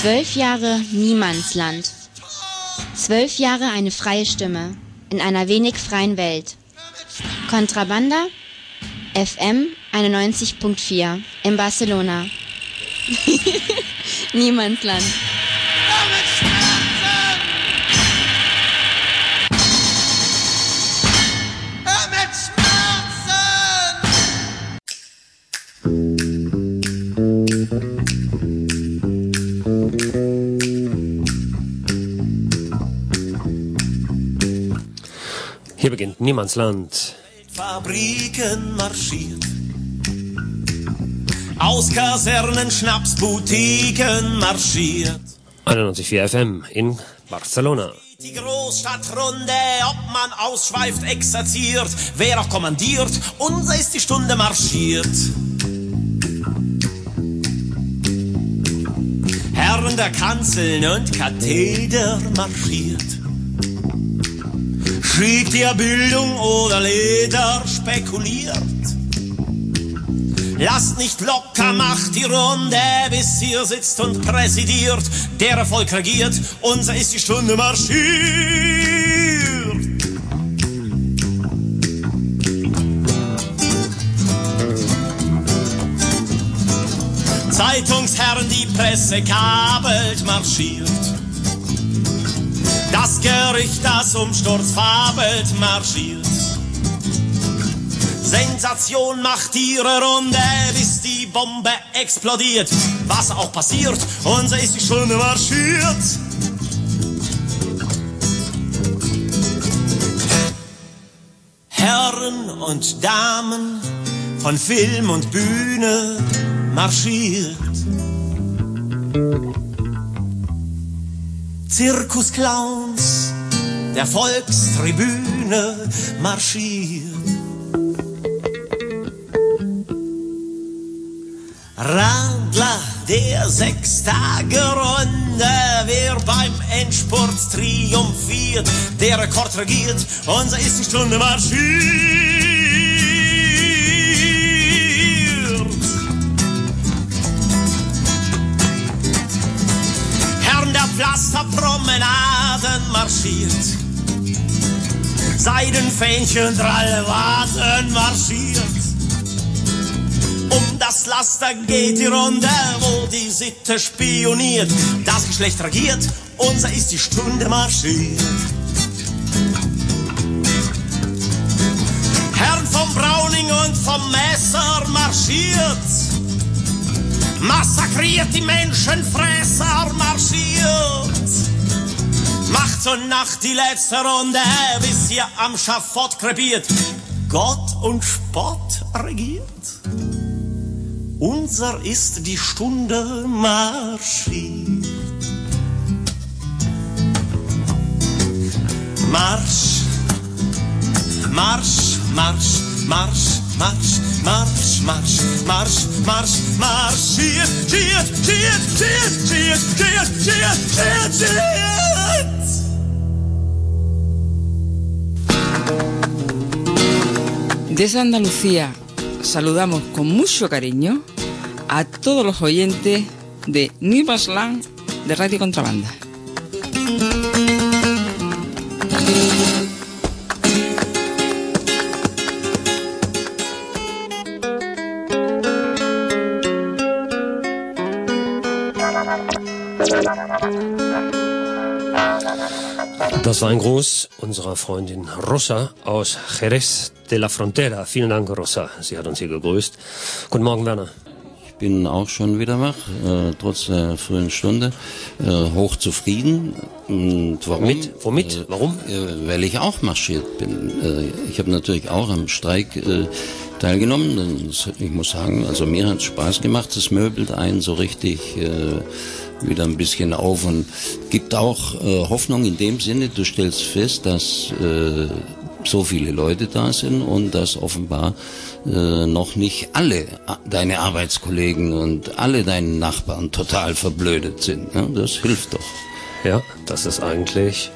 Zwölf Jahre Niemandsland. Zwölf Jahre eine freie Stimme in einer wenig freien Welt. Kontrabanda FM 91.4 in Barcelona. Niemandsland. Niemandsland. Fabriken marschiert. Aus Kasernen, Schnapsboutiquen marschiert. 91.4 FM in Barcelona. Die Großstadtrunde, ob man ausschweift, exerziert, wer auch kommandiert, unser ist die Stunde marschiert. Herren der Kanzeln und Katheder marschiert. Schrieb ihr Bildung oder Leder spekuliert. Lasst nicht locker, macht die Runde, bis ihr sitzt und präsidiert. Der Erfolg regiert, unser ist die Stunde marschiert. Zeitungsherren, die Presse kabelt, marschiert. Das Gericht, das Umsturz fabelt, marschiert. Sensation macht ihre Runde, bis die Bombe explodiert. Was auch passiert, unser ist die Stunde marschiert. Herren und Damen von Film und Bühne marschiert. Zirkusclowns der Volkstribüne marschiert. Radler der Sechstagerunde, wer beim Endspurt triumphiert, der Rekord regiert, unser ist die Stunde marschiert. Pflasterpromenaden marschiert, Seidenfähnchen, Drallwaten marschiert. Um das Laster geht die Runde, wo die Sitte spioniert. Das Geschlecht regiert, unser ist die Stunde marschiert. Herrn vom Browning und vom Messer marschiert. Massakriert die Menschenfresser marschiert. Macht und Nacht die letzte Runde, bis ihr am Schafott krepiert. Gott und Spott regiert. Unser ist die Stunde marschiert. Marsch, Marsch, Marsch, Marsch, Marsch, Marsch, Marsch, Marsch, Marsch, marschiert, schiert, schiert, schiert, schiert, schiert, schiert, schiert, schiert. Desde Andalucía saludamos con mucho cariño a todos los oyentes de Nivasland de Radio Contrabanda. Das war ein Gruß unserer Freundin Rosa aus Jerez de la Frontera. Vielen Dank, Rosa. Sie hat uns hier gegrüßt. Guten Morgen, Werner. Ich bin auch schon wieder wach, äh, trotz der frühen Stunde, äh, hochzufrieden. Und warum? Mit? Womit? Äh, Warum? Äh, weil ich auch marschiert bin. Äh, ich habe natürlich auch am Streik äh, teilgenommen. Ich muss sagen, also mir hat Spaß gemacht. Es möbelt einen so richtig wieder ein bisschen auf und gibt auch äh, Hoffnung in dem Sinne, du stellst fest, dass äh, so viele Leute da sind und dass offenbar äh, noch nicht alle deine Arbeitskollegen und alle deine Nachbarn total verblödet sind. Ne? Das hilft doch. Ja, das ist eigentlich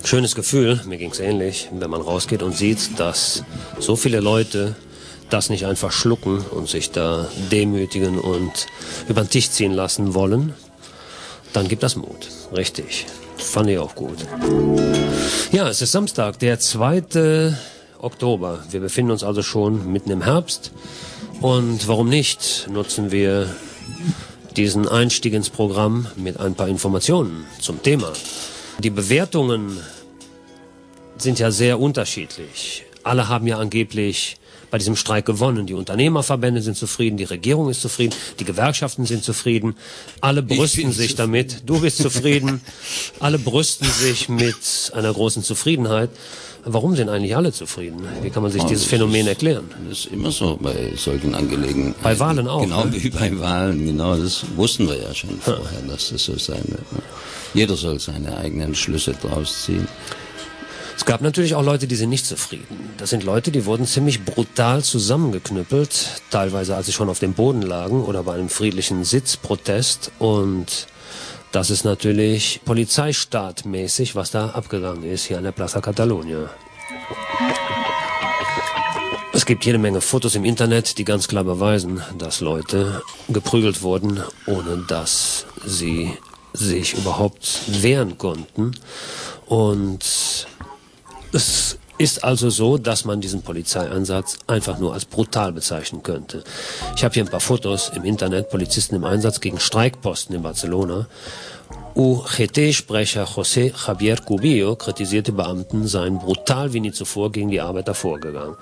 ein schönes Gefühl. Mir ging's ähnlich, wenn man rausgeht und sieht, dass so viele Leute das nicht einfach schlucken und sich da demütigen und über den Tisch ziehen lassen wollen. Dann gibt das Mut. Richtig. Fand ich auch gut. Ja, es ist Samstag, der 2. Oktober. Wir befinden uns also schon mitten im Herbst. Und warum nicht, nutzen wir diesen Einstieg ins Programm mit ein paar Informationen zum Thema. Die Bewertungen sind ja sehr unterschiedlich. Alle haben ja angeblich bei diesem Streik gewonnen. Die Unternehmerverbände sind zufrieden, die Regierung ist zufrieden, die Gewerkschaften sind zufrieden. Alle brüsten sich zufrieden. damit. Du bist zufrieden. alle brüsten sich mit einer großen Zufriedenheit. Warum sind eigentlich alle zufrieden? Wie kann man sich oh, dieses Phänomen ist, erklären? Das ist immer so bei solchen Angelegenheiten. Bei Wahlen auch. Genau ne? wie bei Wahlen, genau. Das wussten wir ja schon vorher, dass das so sein wird. Jeder soll seine eigenen Schlüsse draus ziehen. Es gab natürlich auch Leute, die sind nicht zufrieden. Das sind Leute, die wurden ziemlich brutal zusammengeknüppelt, teilweise als sie schon auf dem Boden lagen oder bei einem friedlichen Sitzprotest. Und das ist natürlich polizeistaatmäßig, was da abgegangen ist hier an der Plaza Catalunya. Es gibt jede Menge Fotos im Internet, die ganz klar beweisen, dass Leute geprügelt wurden, ohne dass sie sich überhaupt wehren konnten. Und es ist also so, dass man diesen Polizeieinsatz einfach nur als brutal bezeichnen könnte. Ich habe hier ein paar Fotos im Internet, Polizisten im Einsatz gegen Streikposten in Barcelona. UGT-Sprecher José Javier Cubillo kritisierte Beamten seien brutal wie nie zuvor gegen die Arbeiter vorgegangen.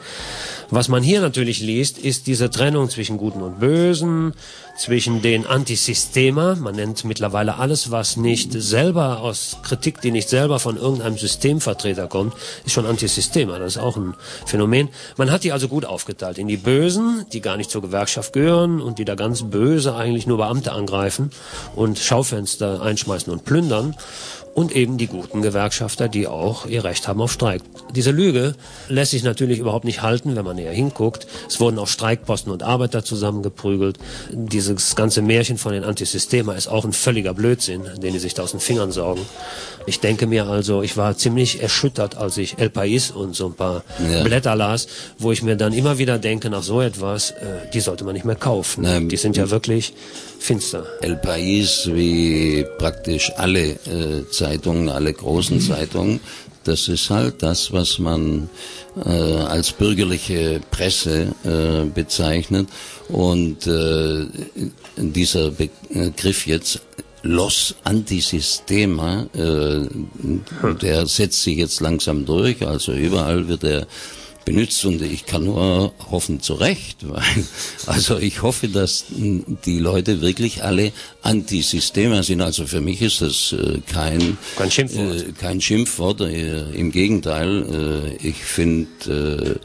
Was man hier natürlich liest, ist diese Trennung zwischen Guten und Bösen, zwischen den Antisystema, man nennt mittlerweile alles, was nicht selber aus Kritik, die nicht selber von irgendeinem Systemvertreter kommt, ist schon Antisystema, das ist auch ein Phänomen. Man hat die also gut aufgeteilt in die Bösen, die gar nicht zur Gewerkschaft gehören und die da ganz böse eigentlich nur Beamte angreifen und Schaufenster einschmeißen und plündern und eben die guten Gewerkschafter, die auch ihr Recht haben auf Streik. Diese Lüge lässt sich natürlich überhaupt nicht halten, wenn man näher hinguckt. Es wurden auch Streikposten und Arbeiter zusammengeprügelt. Dieses ganze Märchen von den Antisystema ist auch ein völliger Blödsinn, den die sich da aus den Fingern saugen. Ich denke mir also, ich war ziemlich erschüttert, als ich El País und so ein paar ja. Blätter las, wo ich mir dann immer wieder denke, nach so etwas, äh, die sollte man nicht mehr kaufen. Na, die sind ja wirklich finster. El País, wie praktisch alle äh, Zeitungen, alle großen Zeitungen, das ist halt das, was man äh, als bürgerliche Presse äh, bezeichnet. Und äh, dieser Begriff jetzt Los Antisystema, äh, hm. der setzt sich jetzt langsam durch. Also überall wird er benutzt und ich kann nur hoffen zu Recht, weil, also ich hoffe, dass die Leute wirklich alle Antisystemer sind. Also für mich ist das äh, kein, kein Schimpfwort. Äh, kein Schimpfwort. Äh, Im Gegenteil, äh, ich finde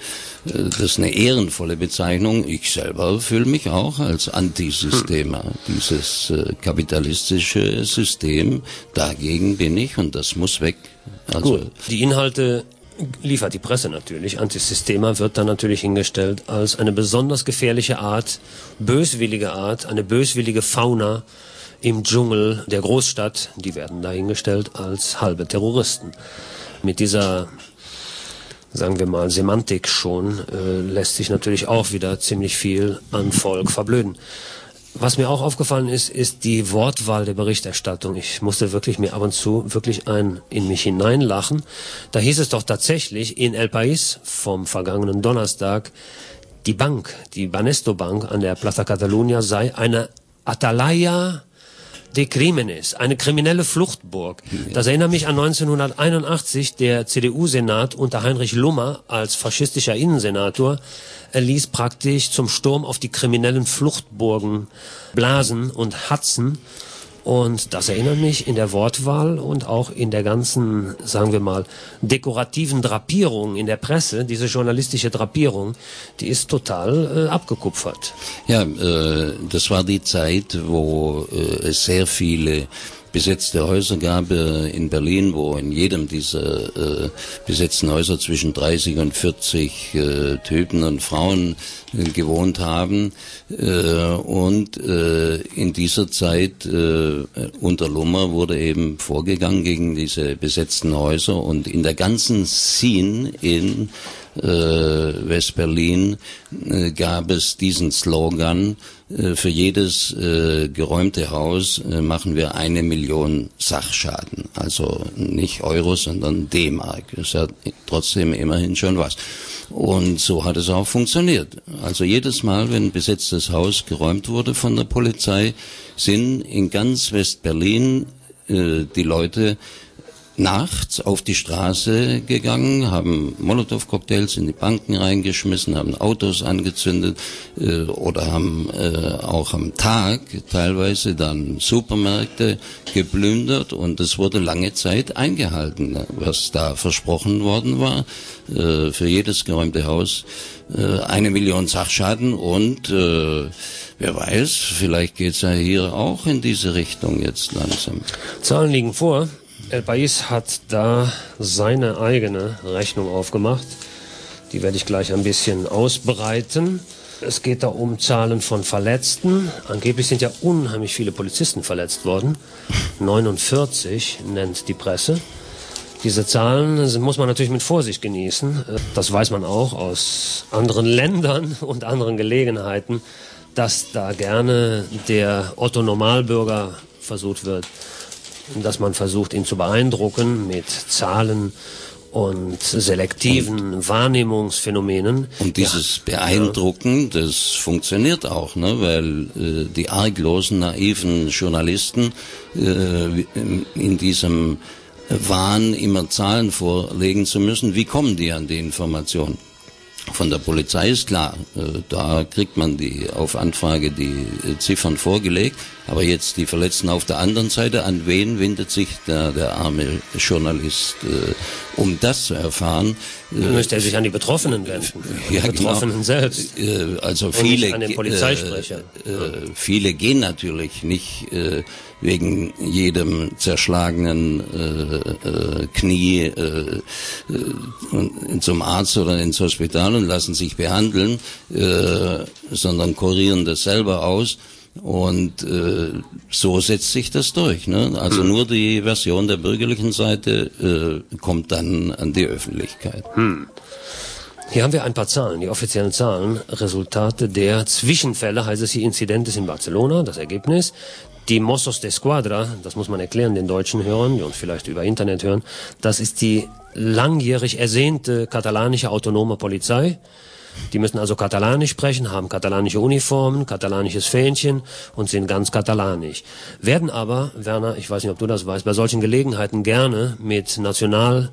äh, das ist eine ehrenvolle Bezeichnung. Ich selber fühle mich auch als Antisystemer. Hm. Dieses kapitalistische System, dagegen bin ich und das muss weg. Also, Gut. Die Inhalte liefert die Presse natürlich. Antisystema wird dann natürlich hingestellt als eine besonders gefährliche Art, böswillige Art, eine böswillige Fauna im Dschungel der Großstadt. Die werden dahingestellt als halbe Terroristen. Mit dieser sagen wir mal, Semantik schon, äh, lässt sich natürlich auch wieder ziemlich viel an Volk verblöden. Was mir auch aufgefallen ist, ist die Wortwahl der Berichterstattung. Ich musste wirklich mir ab und zu wirklich ein in mich hineinlachen. Da hieß es doch tatsächlich in El País vom vergangenen Donnerstag, die Bank, die Banesto Bank an der Plaza Catalunya sei eine Atalaya de Criminis, eine kriminelle Fluchtburg. Das erinnert mich an 1981, der CDU-Senat unter Heinrich Lummer als faschistischer Innensenator ließ praktisch zum Sturm auf die kriminellen Fluchtburgen blasen und hatzen. Und das erinnert mich in der Wortwahl und auch in der ganzen, sagen wir mal, dekorativen Drapierung in der Presse, diese journalistische Drapierung, die ist total äh, abgekupfert. Ja, äh, das war die Zeit, wo äh, es sehr viele besetzte Häuser gab in Berlin, wo in jedem dieser äh, besetzten Häuser zwischen 30 und 40 äh, Typen und Frauen äh, gewohnt haben. Äh, und äh, in dieser Zeit unter Lummer wurde eben vorgegangen gegen diese besetzten Häuser und in der ganzen Scene in West-Berlin gab es diesen Slogan, für jedes äh, geräumte Haus äh, machen wir eine Million Sachschaden. Also nicht Euro, sondern D-Mark. Ist ja trotzdem immerhin schon was. Und so hat es auch funktioniert. Also jedes Mal, wenn ein besetztes Haus geräumt wurde von der Polizei, sind in ganz West-Berlin äh, die Leute nachts auf die Straße gegangen, haben Molotow-Cocktails in die Banken reingeschmissen, haben Autos angezündet äh, oder haben äh, auch am Tag teilweise dann Supermärkte geplündert und es wurde lange Zeit eingehalten, was da versprochen worden war. Äh, für jedes geräumte Haus äh, eine Million Sachschaden und äh, wer weiß, vielleicht geht's ja hier auch in diese Richtung jetzt langsam. Zahlen liegen vor. El País hat da seine eigene Rechnung aufgemacht. Die werde ich gleich ein bisschen ausbreiten. Es geht da um Zahlen von Verletzten. Angeblich sind ja unheimlich viele Polizisten verletzt worden. 49 nennt die Presse. Diese Zahlen muss man natürlich mit Vorsicht genießen. Das weiß man auch aus anderen Ländern und anderen Gelegenheiten, dass da gerne der Otto Normalbürger versucht wird, dass man versucht, ihn zu beeindrucken mit Zahlen und selektiven und, Wahrnehmungsphänomenen. Und dieses ja. Beeindrucken, das funktioniert auch, ne? weil äh, die arglosen, naiven Journalisten äh, in diesem Wahn, immer Zahlen vorlegen zu müssen, wie kommen die an die Informationen? Von der Polizei ist klar, äh, da kriegt man die auf Anfrage die äh, Ziffern vorgelegt, aber jetzt die Verletzten auf der anderen Seite, an wen wendet sich der, der arme Journalist, äh, um das zu erfahren? Müsste er sich an die Betroffenen wenden, ja, die genau. Betroffenen genau. selbst. Also viele, an den Polizeisprecher. Äh, viele gehen natürlich nicht äh, wegen jedem zerschlagenen äh, äh, Knie äh, äh, zum Arzt oder ins Hospital und lassen sich behandeln, äh, sondern kurieren das selber aus. Und äh, so setzt sich das durch. Ne? Also hm. nur die Version der bürgerlichen Seite äh, kommt dann an die Öffentlichkeit. Hm. Hier haben wir ein paar Zahlen, die offiziellen Zahlen, Resultate der Zwischenfälle, heißt es hier Inzidentes in Barcelona, das Ergebnis. Die Mossos de Squadra, das muss man erklären den deutschen Hörern, die uns vielleicht über Internet hören, das ist die langjährig ersehnte katalanische autonome Polizei. Die müssen also katalanisch sprechen, haben katalanische Uniformen, katalanisches Fähnchen und sind ganz katalanisch. Werden aber, Werner, ich weiß nicht, ob du das weißt, bei solchen Gelegenheiten gerne mit National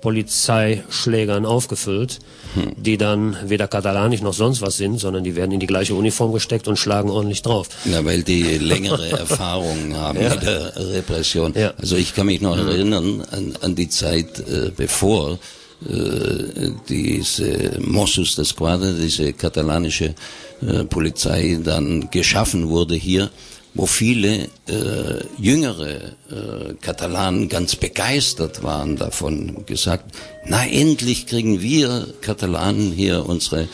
Polizeischlägern aufgefüllt, hm. die dann weder katalanisch noch sonst was sind, sondern die werden in die gleiche Uniform gesteckt und schlagen ordentlich drauf. Na, weil die längere Erfahrung haben ja. mit der Repression. Ja. Also ich kann mich noch mhm. erinnern an, an die Zeit, äh, bevor äh, diese Mossos de Squadra, diese katalanische äh, Polizei dann geschaffen wurde hier wo viele äh, jüngere äh, Katalanen ganz begeistert waren davon, gesagt, na endlich kriegen wir Katalanen hier unsere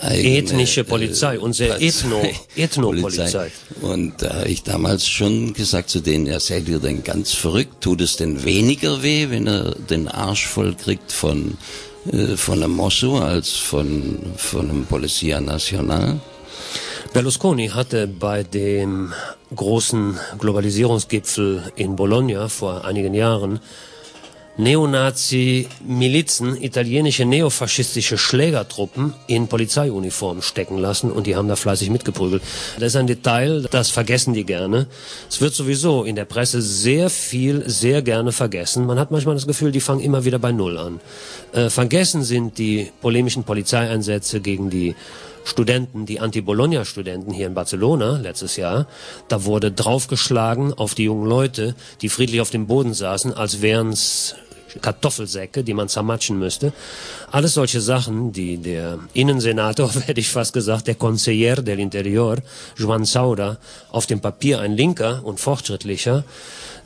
eigene, ethnische Polizei, äh, unsere Ethno, Ethno-Polizei. Und da habe ich damals schon gesagt zu denen, ja, seid ihr denn ganz verrückt? Tut es denn weniger weh, wenn er den Arsch voll kriegt von, äh, von einem Mosso als von, von einem Polizia Nacional? Berlusconi hatte bei dem großen Globalisierungsgipfel in Bologna vor einigen Jahren Neonazi-Milizen, italienische neofaschistische Schlägertruppen in Polizeiuniformen stecken lassen und die haben da fleißig mitgeprügelt. Das ist ein Detail, das vergessen die gerne. Es wird sowieso in der Presse sehr viel, sehr gerne vergessen. Man hat manchmal das Gefühl, die fangen immer wieder bei Null an. Äh, vergessen sind die polemischen Polizeieinsätze gegen die Studenten, die Anti-Bologna-Studenten hier in Barcelona letztes Jahr, da wurde draufgeschlagen auf die jungen Leute, die friedlich auf dem Boden saßen, als wären's Kartoffelsäcke, die man zermatschen müsste. Alles solche Sachen, die der Innensenator, hätte ich fast gesagt, der Conseller del Interior, Juan Sauda, auf dem Papier ein linker und fortschrittlicher,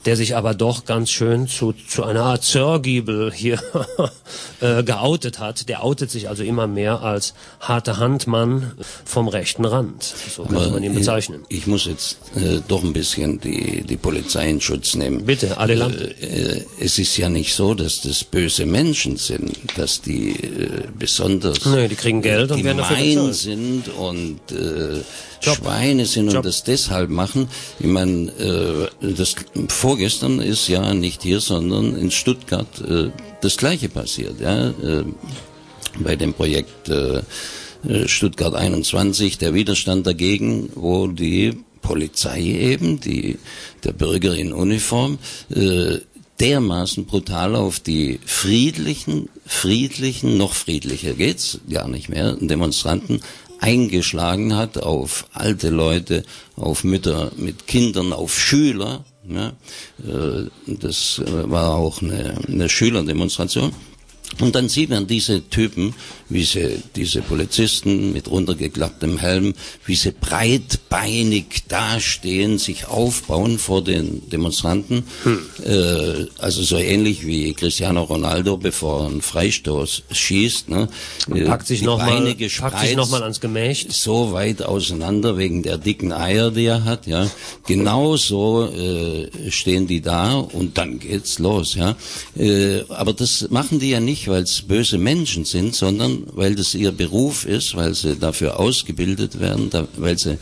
der sich aber doch ganz schön zu, zu einer Art Sörgiebel hier äh, geoutet hat. Der outet sich also immer mehr als harte Handmann vom rechten Rand. So könnte Aber man ihn bezeichnen. Ich, ich muss jetzt äh, doch ein bisschen die, die Polizei in Schutz nehmen. Bitte, adelante. Äh, äh, es ist ja nicht so, dass das böse Menschen sind, dass die äh, besonders Nee, die kriegen Geld und werden dafür bezahlt. sind und äh, Job. Schweine sind Job. und das deshalb machen. Ich meine, äh, das vorgestern ist ja nicht hier, sondern in Stuttgart äh, das Gleiche passiert. Ja, äh, bei dem Projekt äh, Stuttgart 21, der Widerstand dagegen, wo die Polizei eben, die der Bürger in Uniform, äh, dermaßen brutal auf die friedlichen, friedlichen, noch friedlicher geht's gar nicht mehr, Demonstranten eingeschlagen hat auf alte Leute, auf Mütter mit Kindern, auf Schüler. Ja, äh, das äh, war auch eine, eine Schülerdemonstration. Und dann sieht man diese Typen, wie sie, diese Polizisten mit runtergeklapptem Helm, wie sie breitbeinig dastehen, sich aufbauen vor den Demonstranten. Äh, also so ähnlich wie Cristiano Ronaldo, bevor er einen Freistoß schießt. Ne? Äh, Packt sich nochmal noch mal ans Gemächt. so weit auseinander wegen der dicken Eier, die er hat, ja. Genau so äh, stehen die da und dann geht's los, ja. Äh, aber das machen die ja nicht, weil es böse Menschen sind, sondern weil das ihr Beruf ist, weil sie dafür ausgebildet werden, da, weil sie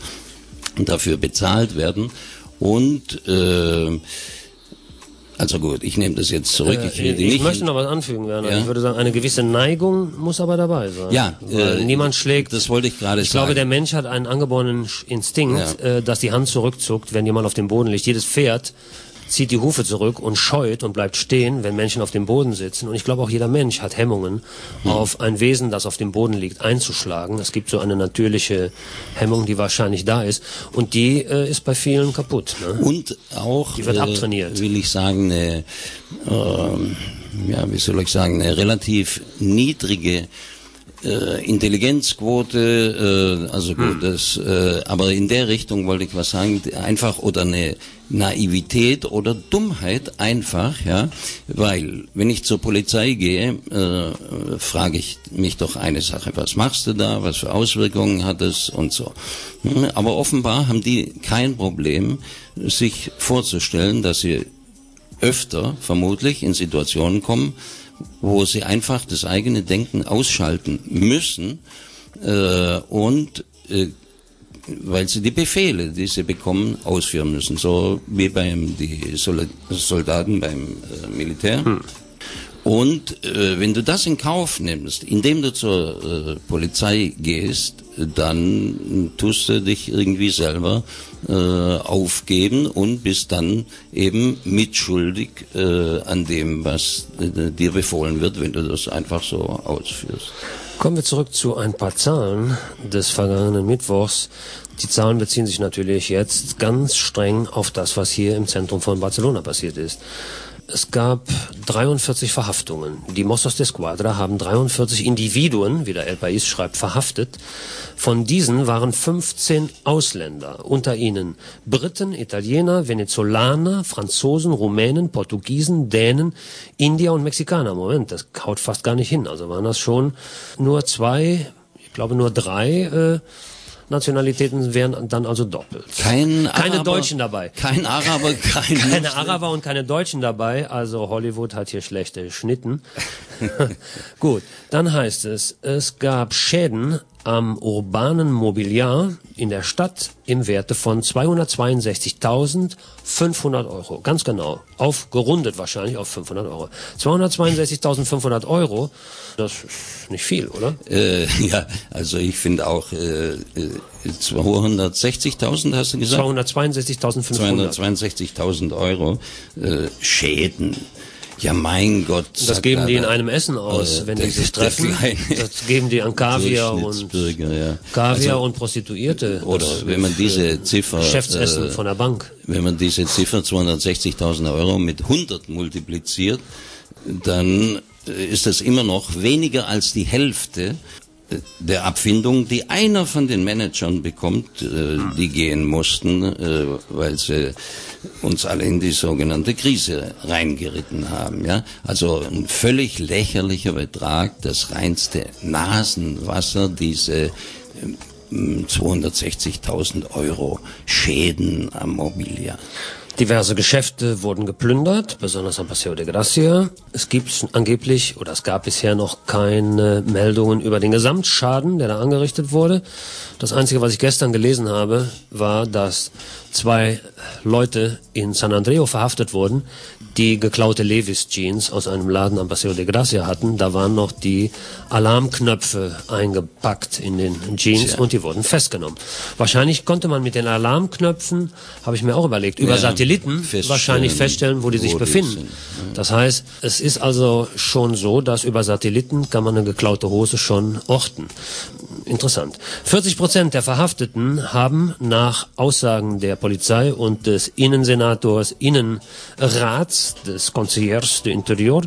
dafür bezahlt werden und äh, also gut, ich nehme das jetzt zurück. ich die Äh, ich nicht möchte noch was anfügen, Werner. Ja. Ich würde sagen, eine gewisse Neigung muss aber dabei sein. Ja, äh, niemand schlägt. das wollte ich gerade Ich glaube, sagen. der Mensch hat einen angeborenen Instinkt, äh, dass die Hand zurückzuckt, wenn jemand auf dem Boden liegt. Jedes Pferd zieht die Hufe zurück und scheut und bleibt stehen, wenn Menschen auf dem Boden sitzen. Und ich glaube, auch jeder Mensch hat Hemmungen, Hm. auf ein Wesen, das auf dem Boden liegt, einzuschlagen. Es gibt so eine natürliche Hemmung, die wahrscheinlich da ist. Und die äh, ist bei vielen kaputt. Ne? Und auch, Die wird abtrainiert. will ich sagen, eine, ähm, ja, wie soll ich sagen, eine relativ niedrige äh, Intelligenzquote, äh, also gut, das, äh, aber in der Richtung wollte ich was sagen, einfach oder eine Naivität oder Dummheit einfach, ja, weil wenn ich zur Polizei gehe, äh, frage ich mich doch eine Sache, was machst du da, was für Auswirkungen hat es und so. Hm, Aber offenbar haben die kein Problem, sich vorzustellen, dass sie öfter vermutlich in Situationen kommen, wo sie einfach das eigene Denken ausschalten müssen äh, und äh, weil sie die Befehle, die sie bekommen, ausführen müssen, so wie beim die Sol Soldaten beim äh, Militär. Und äh, wenn du das in Kauf nimmst, indem du zur äh, Polizei gehst, dann tust du dich irgendwie selber äh, aufgeben und bist dann eben mitschuldig äh, an dem, was äh, dir befohlen wird, wenn du das einfach so ausführst. Kommen wir zurück zu ein paar Zahlen des vergangenen Mittwochs. Die Zahlen beziehen sich natürlich jetzt ganz streng auf das, was hier im Zentrum von Barcelona passiert ist. Es gab 43 Verhaftungen. Die Mossos de Squadra haben 43 Individuen, wie der El País schreibt, verhaftet. Von diesen waren 15 Ausländer, unter ihnen Briten, Italiener, Venezolaner, Franzosen, Rumänen, Portugiesen, Dänen, Indier und Mexikaner. Moment, das haut fast gar nicht hin. Also waren das schon nur zwei, ich glaube nur drei äh, Nationalitäten wären dann also doppelt. Kein Keine Araber, Deutschen dabei. Kein Araber, kein Keine Muslim. Araber und keine Deutschen dabei, also Hollywood hat hier schlechte Schnitten. Gut, dann heißt es, es gab Schäden am urbanen Mobiliar in der Stadt im Werte von 262.500 Euro. Ganz genau. Aufgerundet wahrscheinlich auf 500 Euro. 262.500 Euro, das ist nicht viel, oder? Äh, ja, also ich finde auch äh, äh, 260.000 hast du gesagt? 262.500. 262.000 Euro äh, Schäden. Ja, mein Gott. Das geben die in einem Essen aus, Äh, wenn die sich treffen. Das geben die an Kaviar und ja. Kaviar Also, und Prostituierte. Oder Das wenn man diese Ziffer, Geschäftsessen äh, von der Bank. wenn man diese Ziffer 260.000 Euro mit 100 multipliziert, dann äh, ist das immer noch weniger als die Hälfte der Abfindung, die einer von den Managern bekommt, äh, die gehen mussten, äh, weil sie uns alle in die sogenannte Krise reingeritten haben. Ja? Also ein völlig lächerlicher Betrag, das reinste Nasenwasser, diese 260.000 äh, Euro Schäden am Mobiliar. Diverse Geschäfte wurden geplündert, besonders am Paseo de Gracia. Es gibt angeblich oder es gab bisher noch keine Meldungen über den Gesamtschaden, der da angerichtet wurde. Das Einzige, was ich gestern gelesen habe, war, dass zwei Leute in San Andreo verhaftet wurden, die geklaute Levis Jeans aus einem Laden am Paseo de Gracia hatten. Da waren noch die Alarmknöpfe eingepackt in den Jeans ja. und die wurden festgenommen. Wahrscheinlich konnte man mit den Alarmknöpfen, habe ich mir auch überlegt, über ja, Satelliten feststellen, wahrscheinlich feststellen, wo die wo sich befinden. Die das heißt, es ist also schon so, dass über Satelliten kann man eine geklaute Hose schon orten. Interessant. 40 Prozent der Verhafteten haben nach Aussagen der Polizei und des Innensenators Innenrats, des Concierge de Interior,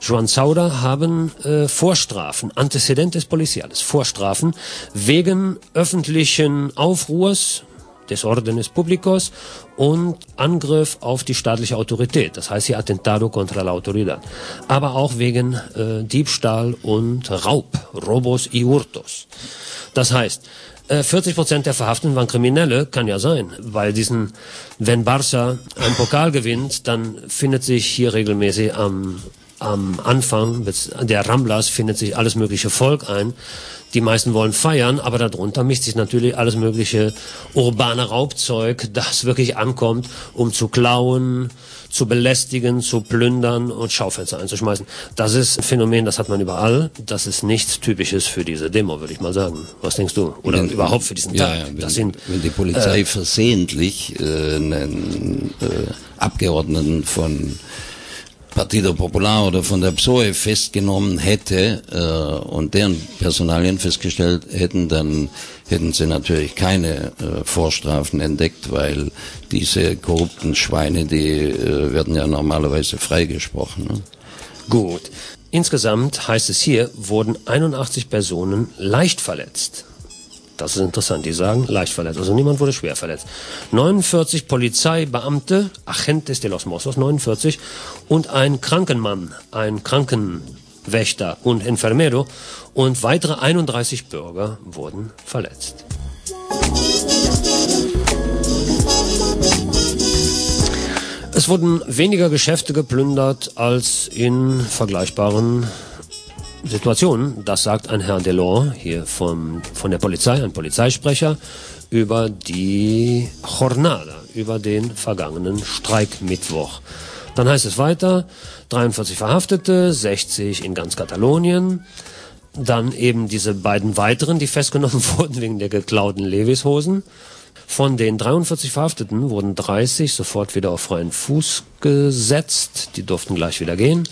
Joan Sauda, haben äh, Vorstrafen, Antecedentes Policiales, Vorstrafen wegen öffentlichen Aufruhrs, des Ordenes Públicos und Angriff auf die staatliche Autorität, das heißt hier Atentado contra la Autoridad, aber auch wegen äh, Diebstahl und Raub, Robos y Hurtos. Das heißt, 40 äh, Prozent der Verhafteten waren Kriminelle, kann ja sein, weil diesen, wenn Barca einen Pokal gewinnt, dann findet sich hier regelmäßig am, am Anfang der Ramblas findet sich alles mögliche Volk ein. Die meisten wollen feiern, aber darunter mischt sich natürlich alles mögliche urbane Raubzeug, das wirklich ankommt, um zu klauen, zu belästigen, zu plündern und Schaufenster einzuschmeißen. Das ist ein Phänomen, das hat man überall. Das ist nichts Typisches für diese Demo, würde ich mal sagen. Was denkst du? Oder wenn, überhaupt für diesen Tag? Ja, wenn, das sind, wenn die Polizei äh, versehentlich äh, einen äh, Abgeordneten von Partido Popular oder von der PSOE festgenommen hätte äh, und deren Personalien festgestellt hätten, dann hätten sie natürlich keine äh, Vorstrafen entdeckt, weil diese korrupten Schweine, die äh, werden ja normalerweise freigesprochen. Ne? Gut. Insgesamt heißt es hier, wurden 81 Personen leicht verletzt. Das ist interessant. Die sagen leicht verletzt. Also niemand wurde schwer verletzt. 49 Polizeibeamte, Agentes de los Mossos, 49, und ein Krankenmann, ein Krankenwächter und Enfermero und weitere 31 Bürger wurden verletzt. Es wurden weniger Geschäfte geplündert als in vergleichbaren Situation, das sagt ein Herr Delors hier vom, von der Polizei, ein Polizeisprecher, über die Jornada, über den vergangenen Streikmittwoch. Dann heißt es weiter, 43 Verhaftete, 60 in ganz Katalonien, dann eben diese beiden weiteren, die festgenommen wurden wegen der geklauten Levishosen. Von den 43 Verhafteten wurden 30 sofort wieder auf freien Fuß gesetzt, die durften gleich wieder gehen.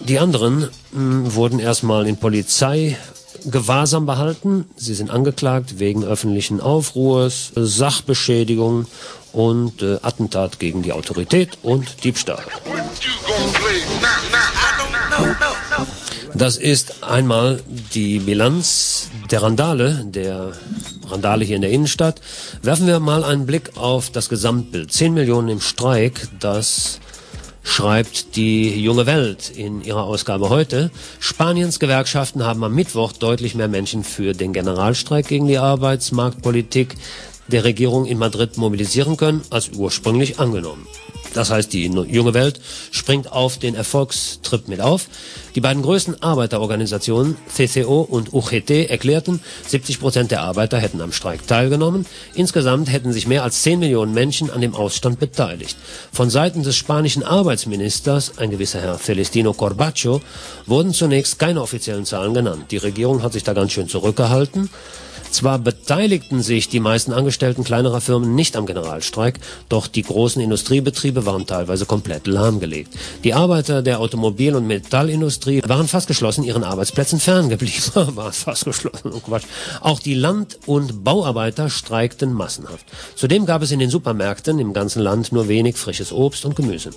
Die anderen mh, hm, wurden erstmal in Polizeigewahrsam behalten. Sie sind angeklagt wegen öffentlichen Aufruhrs, Sachbeschädigung und äh, Attentat gegen die Autorität und Diebstahl. Das ist einmal die Bilanz der Randale, der Randale hier in der Innenstadt. Werfen wir mal einen Blick auf das Gesamtbild. 10 Millionen im Streik, das schreibt die junge Welt in ihrer Ausgabe heute. Spaniens Gewerkschaften haben am Mittwoch deutlich mehr Menschen für den Generalstreik gegen die Arbeitsmarktpolitik der Regierung in Madrid mobilisieren können als ursprünglich angenommen. Das heißt, die junge Welt springt auf den Erfolgstrip mit auf. Die beiden größten Arbeiterorganisationen, CCO und UGT, erklärten, 70 Prozent der Arbeiter hätten am Streik teilgenommen. Insgesamt hätten sich mehr als 10 Millionen Menschen an dem Ausstand beteiligt. Von Seiten des spanischen Arbeitsministers, ein gewisser Herr Celestino Corbacho, wurden zunächst keine offiziellen Zahlen genannt. Die Regierung hat sich da ganz schön zurückgehalten. Zwar beteiligten sich die meisten Angestellten kleinerer Firmen nicht am Generalstreik, doch die großen Industriebetriebe waren teilweise komplett lahmgelegt. Die Arbeiter der Automobil- und Metallindustrie waren fast geschlossen ihren Arbeitsplätzen ferngeblieben. war fast geschlossen, oh Quatsch. Auch die Land- und Bauarbeiter streikten massenhaft. Zudem gab es in den Supermärkten im ganzen Land nur wenig frisches Obst und Gemüse.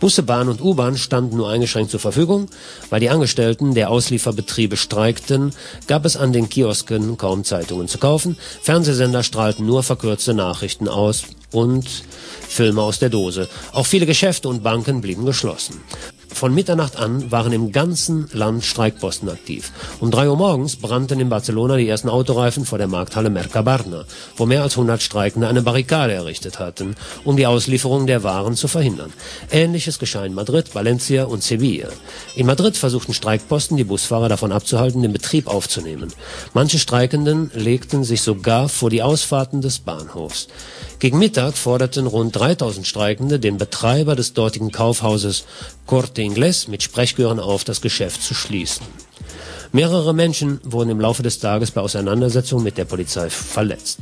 Busse, Bahn und U-Bahn standen nur eingeschränkt zur Verfügung. Weil die Angestellten der Auslieferbetriebe streikten, gab es an den Kiosken kaum Zeitungen zu kaufen. Fernsehsender strahlten nur verkürzte Nachrichten aus und Filme aus der Dose. Auch viele Geschäfte und Banken blieben geschlossen. Von Mitternacht an waren im ganzen Land Streikposten aktiv. Um drei Uhr morgens brannten in Barcelona die ersten Autoreifen vor der Markthalle Mercabarna, wo mehr als 100 Streikende eine Barrikade errichtet hatten, um die Auslieferung der Waren zu verhindern. Ähnliches geschah in Madrid, Valencia und Sevilla. In Madrid versuchten Streikposten die Busfahrer davon abzuhalten, den Betrieb aufzunehmen. Manche Streikenden legten sich sogar vor die Ausfahrten des Bahnhofs. Gegen Mittag forderten rund 3000 Streikende den Betreiber des dortigen Kaufhauses Corte Inglés mit Sprechchören auf, das Geschäft zu schließen. Mehrere Menschen wurden im Laufe des Tages bei Auseinandersetzungen mit der Polizei verletzt.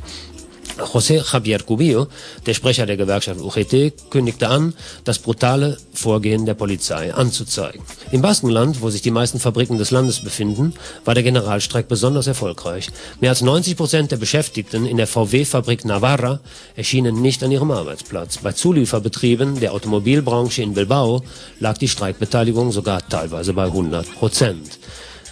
José Javier Cubillo, der Sprecher der Gewerkschaft UGT, kündigte an, das brutale Vorgehen der Polizei anzuzeigen. Im Baskenland, wo sich die meisten Fabriken des Landes befinden, war der Generalstreik besonders erfolgreich. Mehr als 90 Prozent der Beschäftigten in der VW-Fabrik Navarra erschienen nicht an ihrem Arbeitsplatz. Bei Zulieferbetrieben der Automobilbranche in Bilbao lag die Streikbeteiligung sogar teilweise bei 100 Prozent.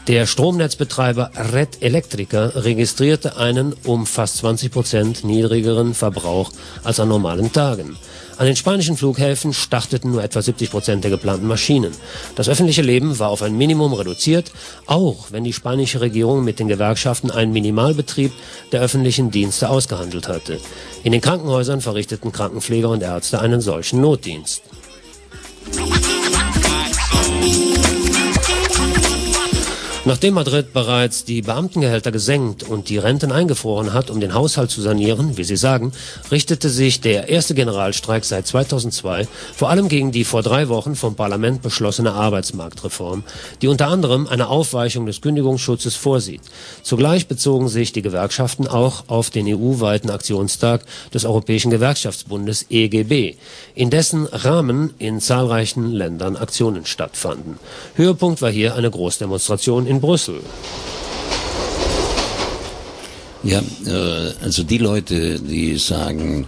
Der Stromnetzbetreiber Red Electrica registrierte einen um fast 20 Prozent niedrigeren Verbrauch als an normalen Tagen. An den spanischen Flughäfen starteten nur etwa 70 Prozent der geplanten Maschinen. Das öffentliche Leben war auf ein Minimum reduziert, auch wenn die spanische Regierung mit den Gewerkschaften einen Minimalbetrieb der öffentlichen Dienste ausgehandelt hatte. In den Krankenhäusern verrichteten Krankenpfleger und Ärzte einen solchen Notdienst. Nachdem Madrid bereits die Beamtengehälter gesenkt und die Renten eingefroren hat, um den Haushalt zu sanieren, wie sie sagen, richtete sich der erste Generalstreik seit 2002 vor allem gegen die vor drei Wochen vom Parlament beschlossene Arbeitsmarktreform, die unter anderem eine Aufweichung des Kündigungsschutzes vorsieht. Zugleich bezogen sich die Gewerkschaften auch auf den EU-weiten Aktionstag des Europäischen Gewerkschaftsbundes EGB, in dessen Rahmen in zahlreichen Ländern Aktionen stattfanden. Höhepunkt war hier eine Großdemonstration in Brüssel. Ja, äh, also die Leute, die sagen,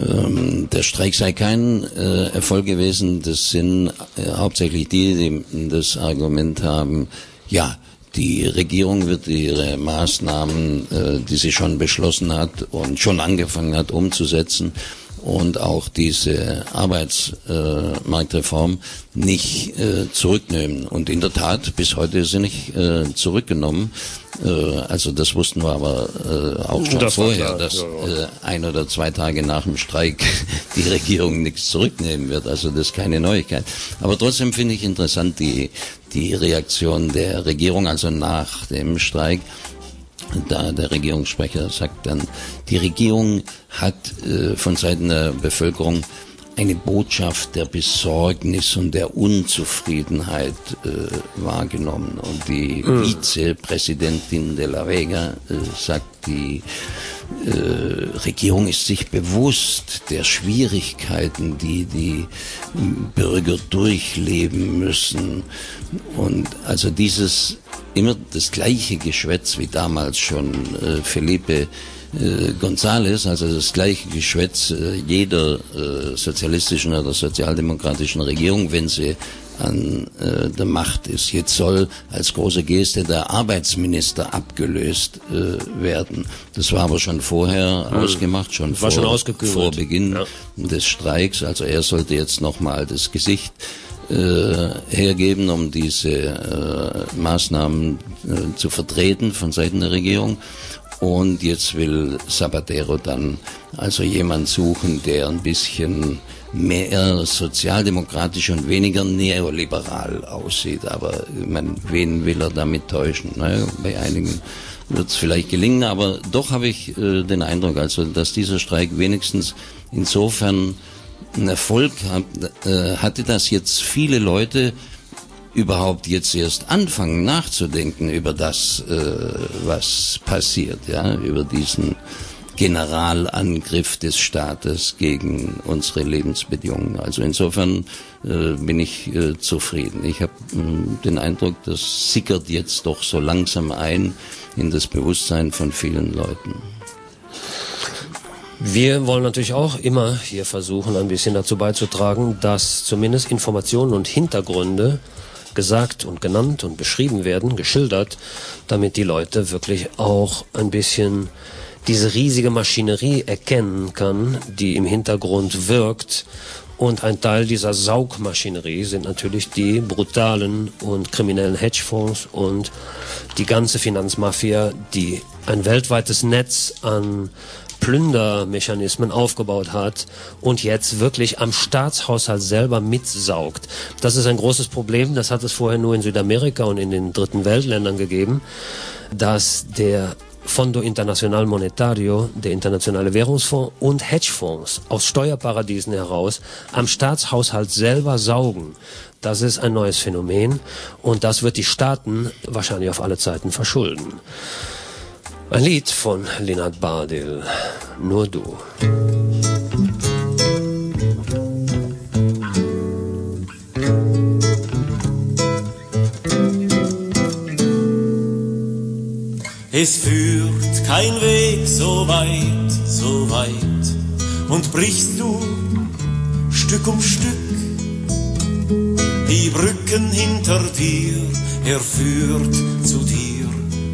ähm, der Streik sei kein äh, Erfolg gewesen, das sind äh, hauptsächlich die, die das Argument haben, ja, die Regierung wird ihre Maßnahmen, äh, die sie schon beschlossen hat und schon angefangen hat umzusetzen, und auch diese Arbeitsmarktreform nicht äh, zurücknehmen. Und in der Tat, bis heute ist sie nicht äh, zurückgenommen. Äh, also das wussten wir aber auch schon das vorher, dass ein oder zwei Tage nach dem Streik die Regierung nichts zurücknehmen wird. Also das ist keine Neuigkeit. Aber trotzdem finde ich interessant die, die Reaktion der Regierung, also nach dem Streik da der Regierungssprecher sagt dann, die Regierung hat äh, von Seiten der Bevölkerung eine Botschaft der Besorgnis und der Unzufriedenheit äh, wahrgenommen. Und die mhm. Vizepräsidentin de la Vega äh, sagt, die äh, Regierung ist sich bewusst der Schwierigkeiten, die die Bürger durchleben müssen. Und also dieses immer das gleiche Geschwätz wie damals schon äh, Felipe äh, González, also das gleiche Geschwätz äh, jeder äh, sozialistischen oder sozialdemokratischen Regierung, wenn sie an äh, der Macht ist. Jetzt soll als große Geste der Arbeitsminister abgelöst äh, werden. Das war aber schon vorher mhm. ausgemacht, schon, vor, schon vor Beginn ja. des Streiks. Also er sollte jetzt nochmal das Gesicht äh, hergeben, um diese äh, Maßnahmen äh, zu vertreten von Seiten der Regierung. Und jetzt will Zapatero dann also jemand suchen, der ein bisschen mehr sozialdemokratisch und weniger neoliberal aussieht. Aber man, wen will er damit täuschen? Ne? Bei einigen wird es vielleicht gelingen, aber doch habe ich äh, den Eindruck, also, dass dieser Streik wenigstens insofern einen Erfolg hat, äh, hatte, dass jetzt viele Leute überhaupt jetzt erst anfangen nachzudenken über das, äh, was passiert, ja, über diesen Generalangriff des Staates gegen unsere Lebensbedingungen. Also insofern äh, bin ich äh, zufrieden. Ich habe äh, den Eindruck, das sickert jetzt doch so langsam ein in das Bewusstsein von vielen Leuten. Wir wollen natürlich auch immer hier versuchen, ein bisschen dazu beizutragen, dass zumindest Informationen und Hintergründe gesagt und genannt und beschrieben werden, geschildert, damit die Leute wirklich auch ein bisschen diese riesige Maschinerie erkennen kann, die im Hintergrund wirkt. Und ein Teil dieser Saugmaschinerie sind natürlich die brutalen und kriminellen Hedgefonds und die ganze Finanzmafia, die ein weltweites Netz an Plündermechanismen aufgebaut hat und jetzt wirklich am Staatshaushalt selber mitsaugt. Das ist ein großes Problem. Das hat es vorher nur in Südamerika und in den dritten Weltländern gegeben, dass der Fondo Internacional Monetario, der internationale Währungsfonds und Hedgefonds aus Steuerparadiesen heraus am Staatshaushalt selber saugen. Das ist ein neues Phänomen und das wird die Staaten wahrscheinlich auf alle Zeiten verschulden. Ein Lied von Leonard Bardil, Nur du. Es führt kein Weg so weit, so weit, und brichst du Stück um Stück die Brücken hinter dir, er führt zu dir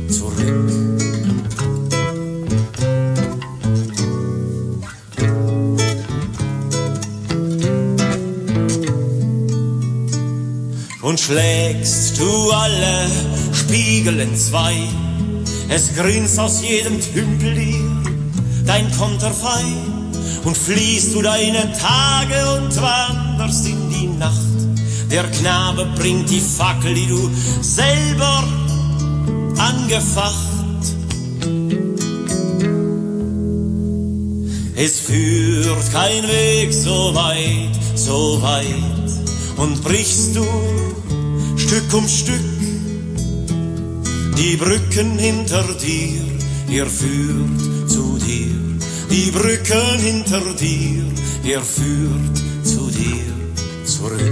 zurück. Schlägst du alle Spiegel in zwei. Es grinst aus jedem Tümpel dir dein Konterfei und fließt du deine Tage und wanderst in die Nacht. Der Knabe bringt die Fackel, die du selber angefacht. Es führt kein Weg so weit, so weit und brichst du Stück um Stück die Brücken hinter dir, er führt zu dir. Die Brücken hinter dir, er führt zu dir zurück.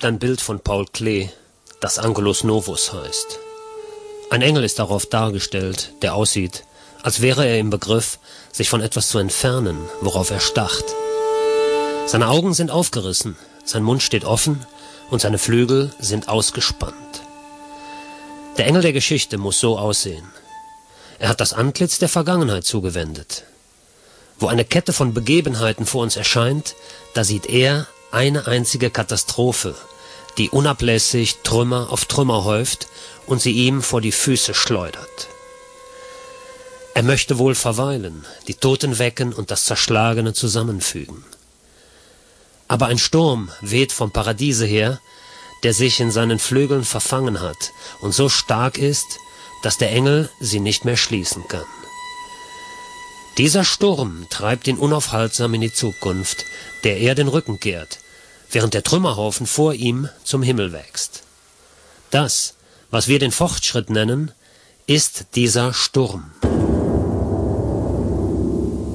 Gibt ein Bild von Paul Klee, das Angelus Novus heißt. Ein Engel ist darauf dargestellt, der aussieht, als wäre er im Begriff, sich von etwas zu entfernen, worauf er starrt. Seine Augen sind aufgerissen, sein Mund steht offen und seine Flügel sind ausgespannt. Der Engel der Geschichte muss so aussehen. Er hat das Antlitz der Vergangenheit zugewendet. Wo eine Kette von Begebenheiten vor uns erscheint, da sieht er eine einzige Katastrophe, die unablässig Trümmer auf Trümmer häuft und sie ihm vor die Füße schleudert. Er möchte wohl verweilen, die Toten wecken und das Zerschlagene zusammenfügen. Aber ein Sturm weht vom Paradiese her, der sich in seinen Flügeln verfangen hat und so stark ist, dass der Engel sie nicht mehr schließen kann. Dieser Sturm treibt ihn unaufhaltsam in die Zukunft, der er den Rücken kehrt, während der Trümmerhaufen vor ihm zum Himmel wächst. Das, was wir den Fortschritt nennen, ist dieser Sturm.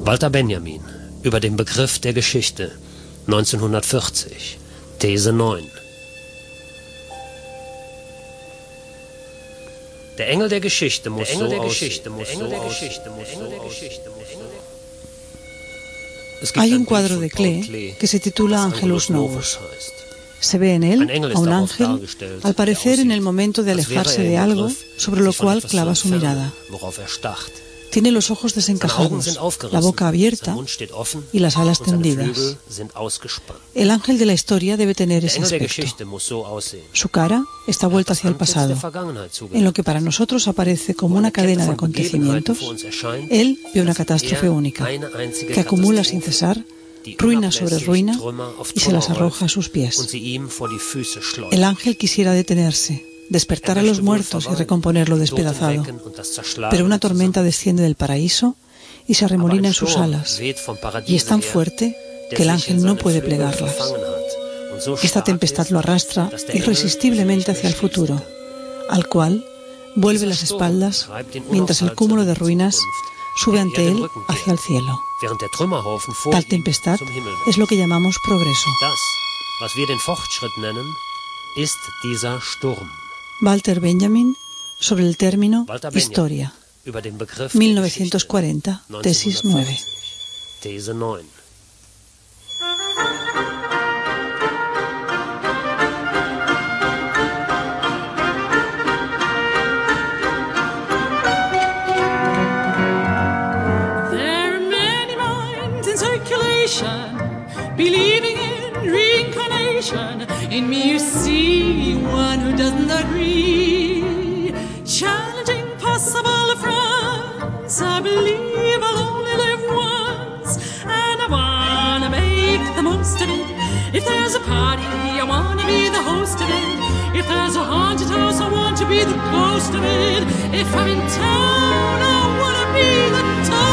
Walter Benjamin über den Begriff der Geschichte 1940 These 9 Der Engel der Geschichte muss so aussehen. Hay un cuadro de Klee que se titula Angelus Novus. Se ve en él a un ángel, al parecer en el momento de alejarse de algo sobre lo cual clava su mirada. Tiene los ojos desencajados, la boca abierta y las alas tendidas. El ángel de la historia debe tener ese aspecto. Su cara está vuelta hacia el pasado. En lo que para nosotros aparece como una cadena de acontecimientos, él ve una catástrofe única, que acumula sin cesar ruina sobre ruina y se las arroja a sus pies. El ángel quisiera detenerse, despertar a los muertos y recomponer lo despedazado. Pero una tormenta desciende del paraíso y se arremolina en sus alas, y es tan fuerte que el ángel no puede plegarlas. Esta tempestad lo arrastra irresistiblemente hacia el futuro, al cual vuelve las espaldas mientras el cúmulo de ruinas sube ante él hacia el cielo. Tal tempestad es lo que llamamos progreso. Walter Benjamin sobre el término historia. 1940, tesis 9. In me, you see one who doesn't agree. Challenging possible affronts, I believe I'll only live once, and I wanna make the most of it. If there's a party, I wanna be the host of it. If there's a haunted house, I want to be the ghost of it. If I'm in town, I wanna be the toast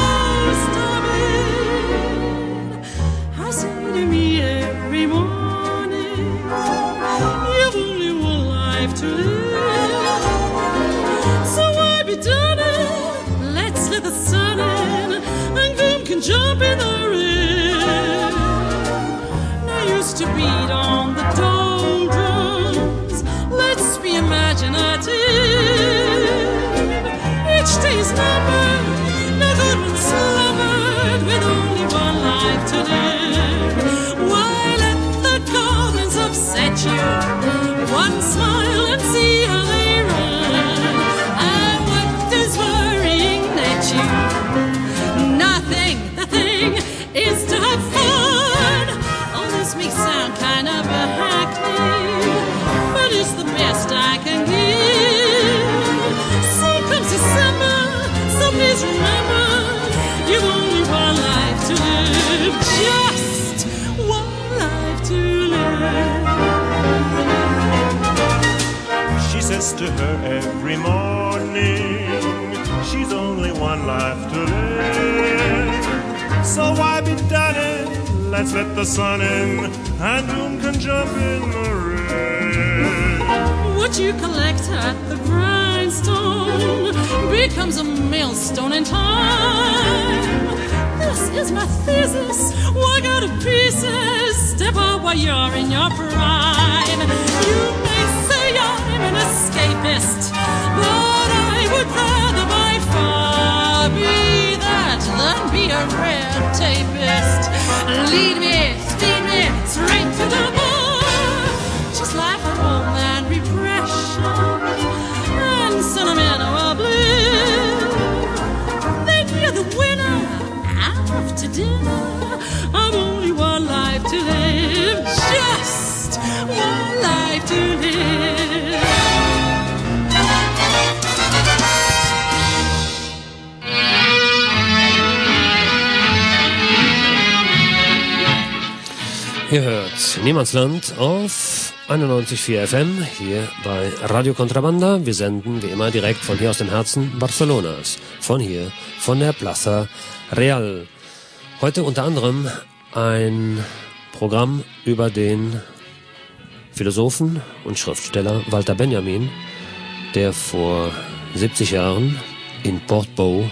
jump in the rain. To her every morning, she's only one life to live. So why be done? Let's let the sun in, and doom can jump in the rain. What you collect at the grindstone, becomes a millstone in time. This is my thesis. Walk out of pieces. Step out while you're in your prime. You an escapist, but I would rather by far be that than be a red tapist. Lead me, speed me straight to the bar. Just old man repression and sentimental. Then you're the winner dinner. I'm only one life to live, Ihr hört Niemandsland auf 91.4 FM hier bei Radio Contrabanda. Wir senden wie immer direkt von hier aus dem Herzen Barcelonas. Von hier, von der Plaza Real. Heute unter anderem ein Programm über den Philosophen und Schriftsteller Walter Benjamin, der vor 70 Jahren in Portbou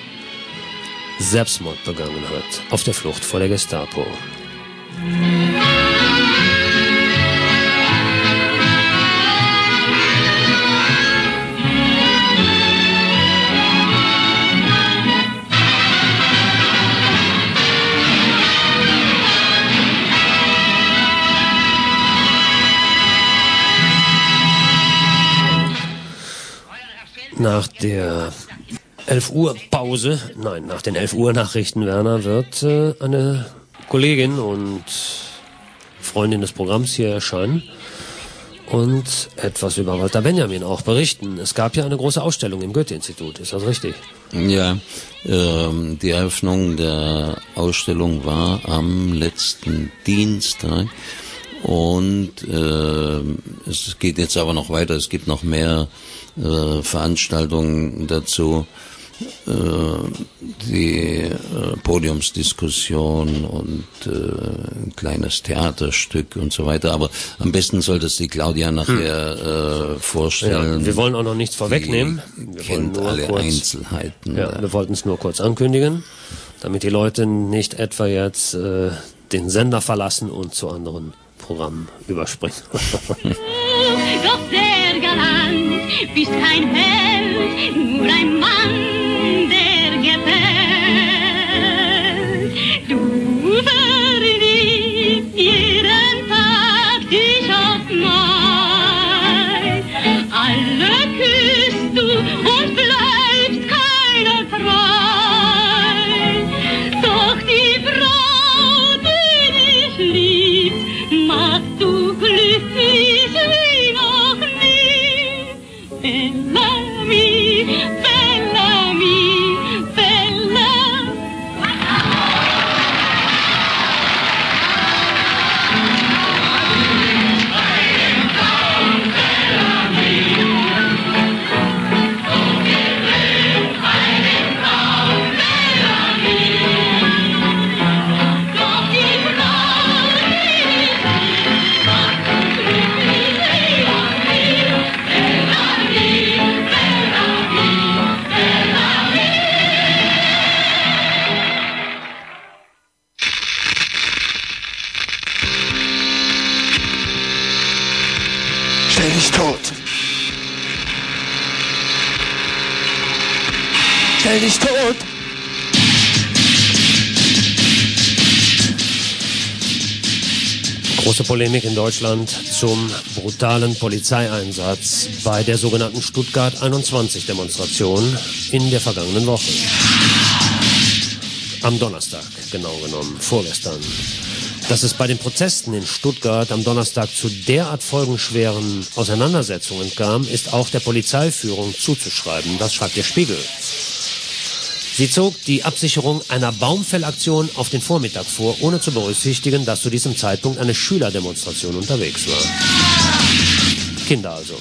Selbstmord begangen hat, auf der Flucht vor der Gestapo. Nach der 11 Uhr Pause, nein, nach den 11 Uhr Nachrichten, Werner, wird äh, eine Kollegin und Freundin des Programms hier erscheinen und etwas über Walter Benjamin auch berichten. Es gab ja eine große Ausstellung im Goethe-Institut, ist das richtig? Ja, ähm, die Eröffnung der Ausstellung war am letzten Dienstag und äh, es geht jetzt aber noch weiter. Es gibt noch mehr äh, Veranstaltungen dazu. Äh, die äh, Podiumsdiskussion und äh, ein kleines Theaterstück und so weiter. Aber am besten sollte es die Claudia nachher äh, vorstellen. Ja, wir wollen auch noch nichts vorwegnehmen. Die Wir kennt alle kurz, Einzelheiten. Ja, wir wollten es nur kurz ankündigen, damit die Leute nicht etwa jetzt äh, den Sender verlassen und zu anderen Programmen überspringen. Bist kein Held, nur ein Mann, der gefällt. Große Polemik in Deutschland zum brutalen Polizeieinsatz bei der sogenannten Stuttgart 21 Demonstration in der vergangenen Woche. Am Donnerstag, genau genommen, vorgestern. Dass es bei den Protesten in Stuttgart am Donnerstag zu derart folgenschweren Auseinandersetzungen kam, ist auch der Polizeiführung zuzuschreiben. Das schreibt der Spiegel. Sie zog die Absicherung einer Baumfellaktion auf den Vormittag vor, ohne zu berücksichtigen, dass zu diesem Zeitpunkt eine Schülerdemonstration unterwegs war. Kinder also.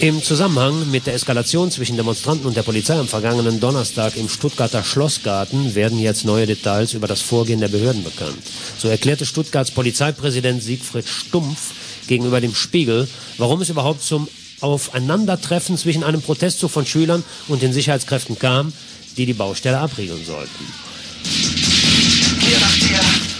Im Zusammenhang mit der Eskalation zwischen Demonstranten und der Polizei am vergangenen Donnerstag im Stuttgarter Schlossgarten werden jetzt neue Details über das Vorgehen der Behörden bekannt. So erklärte Stuttgarts Polizeipräsident Siegfried Stumpf gegenüber dem Spiegel, warum es überhaupt zum Aufeinandertreffen zwischen einem Protestzug von Schülern und den Sicherheitskräften kam, die die Baustelle abriegeln sollten.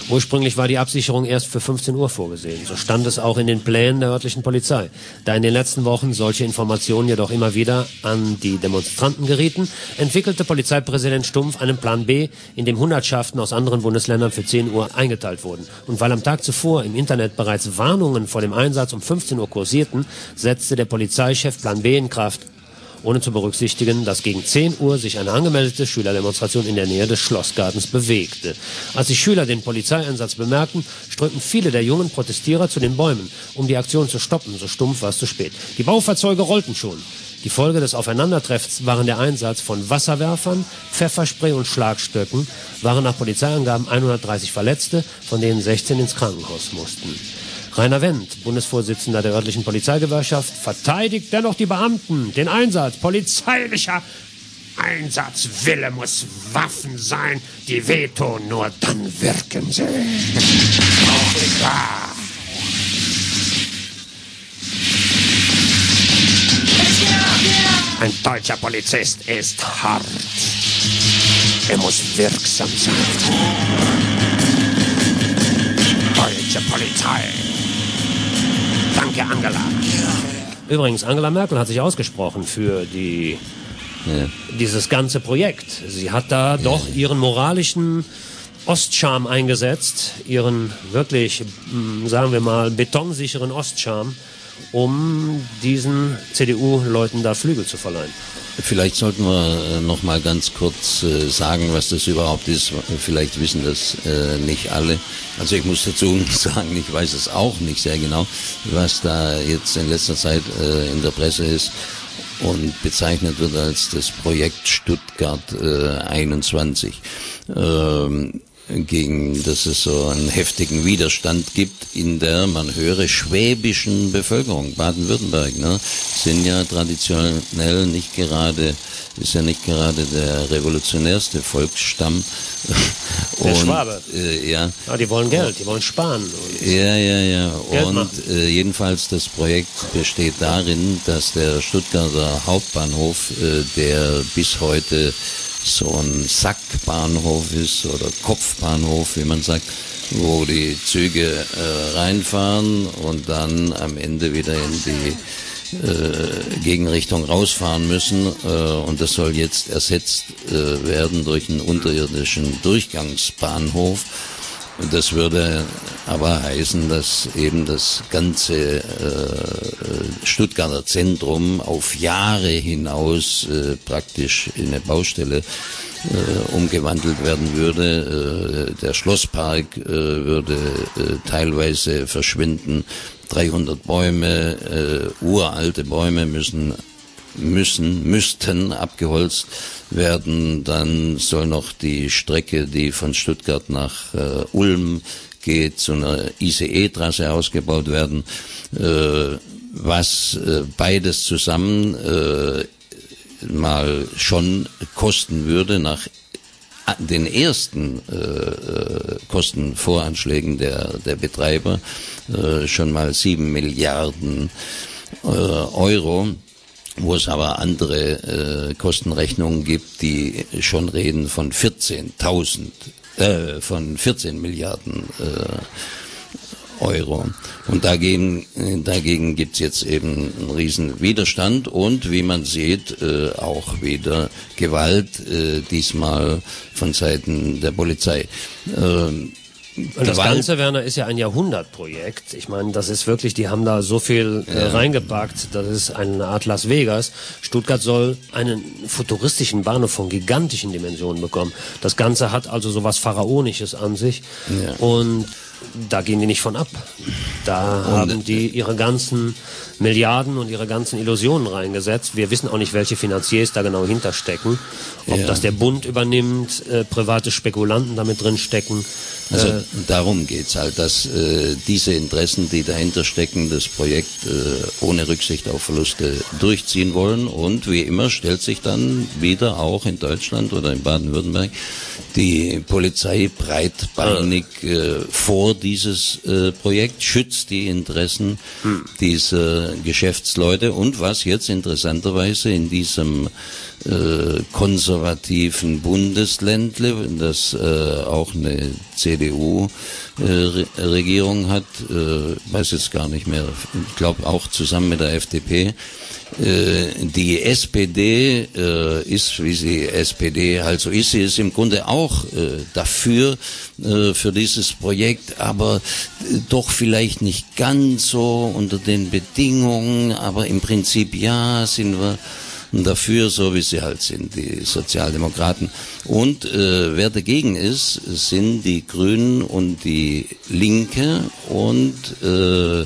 Ursprünglich war die Absicherung erst für 15 Uhr vorgesehen. So stand es auch in den Plänen der örtlichen Polizei. Da in den letzten Wochen solche Informationen jedoch immer wieder an die Demonstranten gerieten, entwickelte Polizeipräsident Stumpf einen Plan B, in dem Hundertschaften aus anderen Bundesländern für 10 Uhr eingeteilt wurden. Und weil am Tag zuvor im Internet bereits Warnungen vor dem Einsatz um 15 Uhr kursierten, setzte der Polizeichef Plan B in Kraft ohne zu berücksichtigen, dass gegen 10 Uhr sich eine angemeldete Schülerdemonstration in der Nähe des Schlossgartens bewegte. Als die Schüler den Polizeieinsatz bemerkten, strömten viele der jungen Protestierer zu den Bäumen, um die Aktion zu stoppen, so stumpf war es zu spät. Die Baufahrzeuge rollten schon. Die Folge des Aufeinandertreffens waren der Einsatz von Wasserwerfern, Pfefferspray und Schlagstöcken, waren nach Polizeiangaben 130 Verletzte, von denen 16 ins Krankenhaus mussten. Rainer Wendt, Bundesvorsitzender der örtlichen Polizeigewerkschaft, verteidigt dennoch die Beamten, den Einsatz. Polizeilicher Einsatzwille muss Waffen sein, die wehtun, nur dann wirken sie. Ja. Ein deutscher Polizist ist hart. Er muss wirksam sein. Deutsche Polizei. Danke, Angela. Übrigens, Angela Merkel hat sich ausgesprochen für die, Ja. dieses ganze Projekt. Sie hat da doch ihren moralischen Ostscham eingesetzt, ihren wirklich, mh, sagen wir mal, betonsicheren Ostscham, um diesen CDU-Leuten da Flügel zu verleihen. Vielleicht sollten wir äh, noch mal ganz kurz äh, sagen, was das überhaupt ist. Vielleicht wissen das äh, nicht alle. Also ich muss dazu sagen, ich weiß es auch nicht sehr genau, was da jetzt in letzter Zeit in der Presse ist und bezeichnet wird als das Projekt Stuttgart äh, 21. Ähm, gegen das es so einen heftigen Widerstand gibt in der, man höre, schwäbischen Bevölkerung. Baden-Württemberg ne, sind ja traditionell nicht gerade, ist ja nicht gerade der revolutionärste Volksstamm. Der Schwabe. Äh, ja, Ja, die wollen Geld, die wollen sparen. ja, ja, ja. Geld Und äh, jedenfalls das Projekt besteht darin, dass der Stuttgarter Hauptbahnhof, äh, der bis heute so ein Sackbahnhof ist oder Kopfbahnhof, wie man sagt, wo die Züge äh, reinfahren und dann am Ende wieder in die äh, Gegenrichtung rausfahren müssen äh, und das soll jetzt ersetzt äh, werden durch einen unterirdischen Durchgangsbahnhof. Und Das würde aber heißen, dass eben das ganze äh, Stuttgarter Zentrum auf Jahre hinaus äh, praktisch in eine Baustelle äh, umgewandelt werden würde. Äh, der Schlosspark äh, würde äh, teilweise verschwinden. 300 Bäume, uralte Bäume müssen müssen, müssten abgeholzt werden. Dann soll noch die Strecke, die von Stuttgart nach äh, Ulm geht, zu einer ICE-Trasse ausgebaut werden. Äh, was äh, beides zusammen äh, mal schon kosten würde nach den ersten äh, äh, Kostenvoranschlägen der, der Betreiber äh, schon mal sieben Milliarden äh, Euro wo es aber andere äh, Kostenrechnungen gibt, die schon reden von 14.000, äh, von 14 Milliarden äh, Euro. Und dagegen, dagegen gibt's jetzt eben einen riesen Widerstand und wie man sieht, äh, auch wieder Gewalt, äh, diesmal von Seiten der Polizei. Ähm, Und das Ganze, Werner, ist ja ein Jahrhundertprojekt. Ich meine, das ist wirklich, die haben da so viel äh, reingepackt. Das ist eine Art Las Vegas. Stuttgart soll einen futuristischen Bahnhof von gigantischen Dimensionen bekommen. Das Ganze hat also sowas Pharaonisches an sich. Ja. Und da gehen die nicht von ab. Da haben die ihre ganzen Milliarden und ihre ganzen Illusionen reingesetzt. Wir wissen auch nicht, welche Finanziers da genau hinterstecken. Ob Ja. das der Bund übernimmt, äh, private Spekulanten damit drin stecken. Also äh, darum geht's halt, dass äh, diese Interessen, die dahinter stecken, das Projekt äh, ohne Rücksicht auf Verluste durchziehen wollen. Und wie immer stellt sich dann wieder auch in Deutschland oder in Baden-Württemberg die Polizei breitbeinig äh, vor dieses äh, Projekt, schützt die Interessen hm. dieser Geschäftsleute und was jetzt interessanterweise in diesem äh, konservativen Bundesländle, das äh, auch eine CDU-Regierung äh, hat, äh, weiß jetzt gar nicht mehr, ich glaube auch zusammen mit der FDP. Äh, die SPD äh, ist, wie sie SPD halt so ist, sie ist im Grunde auch dafür, für dieses Projekt, aber doch vielleicht nicht ganz so unter den Bedingungen, aber im Prinzip ja, sind wir dafür, so wie sie halt sind, die Sozialdemokraten. Und äh, wer dagegen ist, sind die Grünen und die Linke und äh,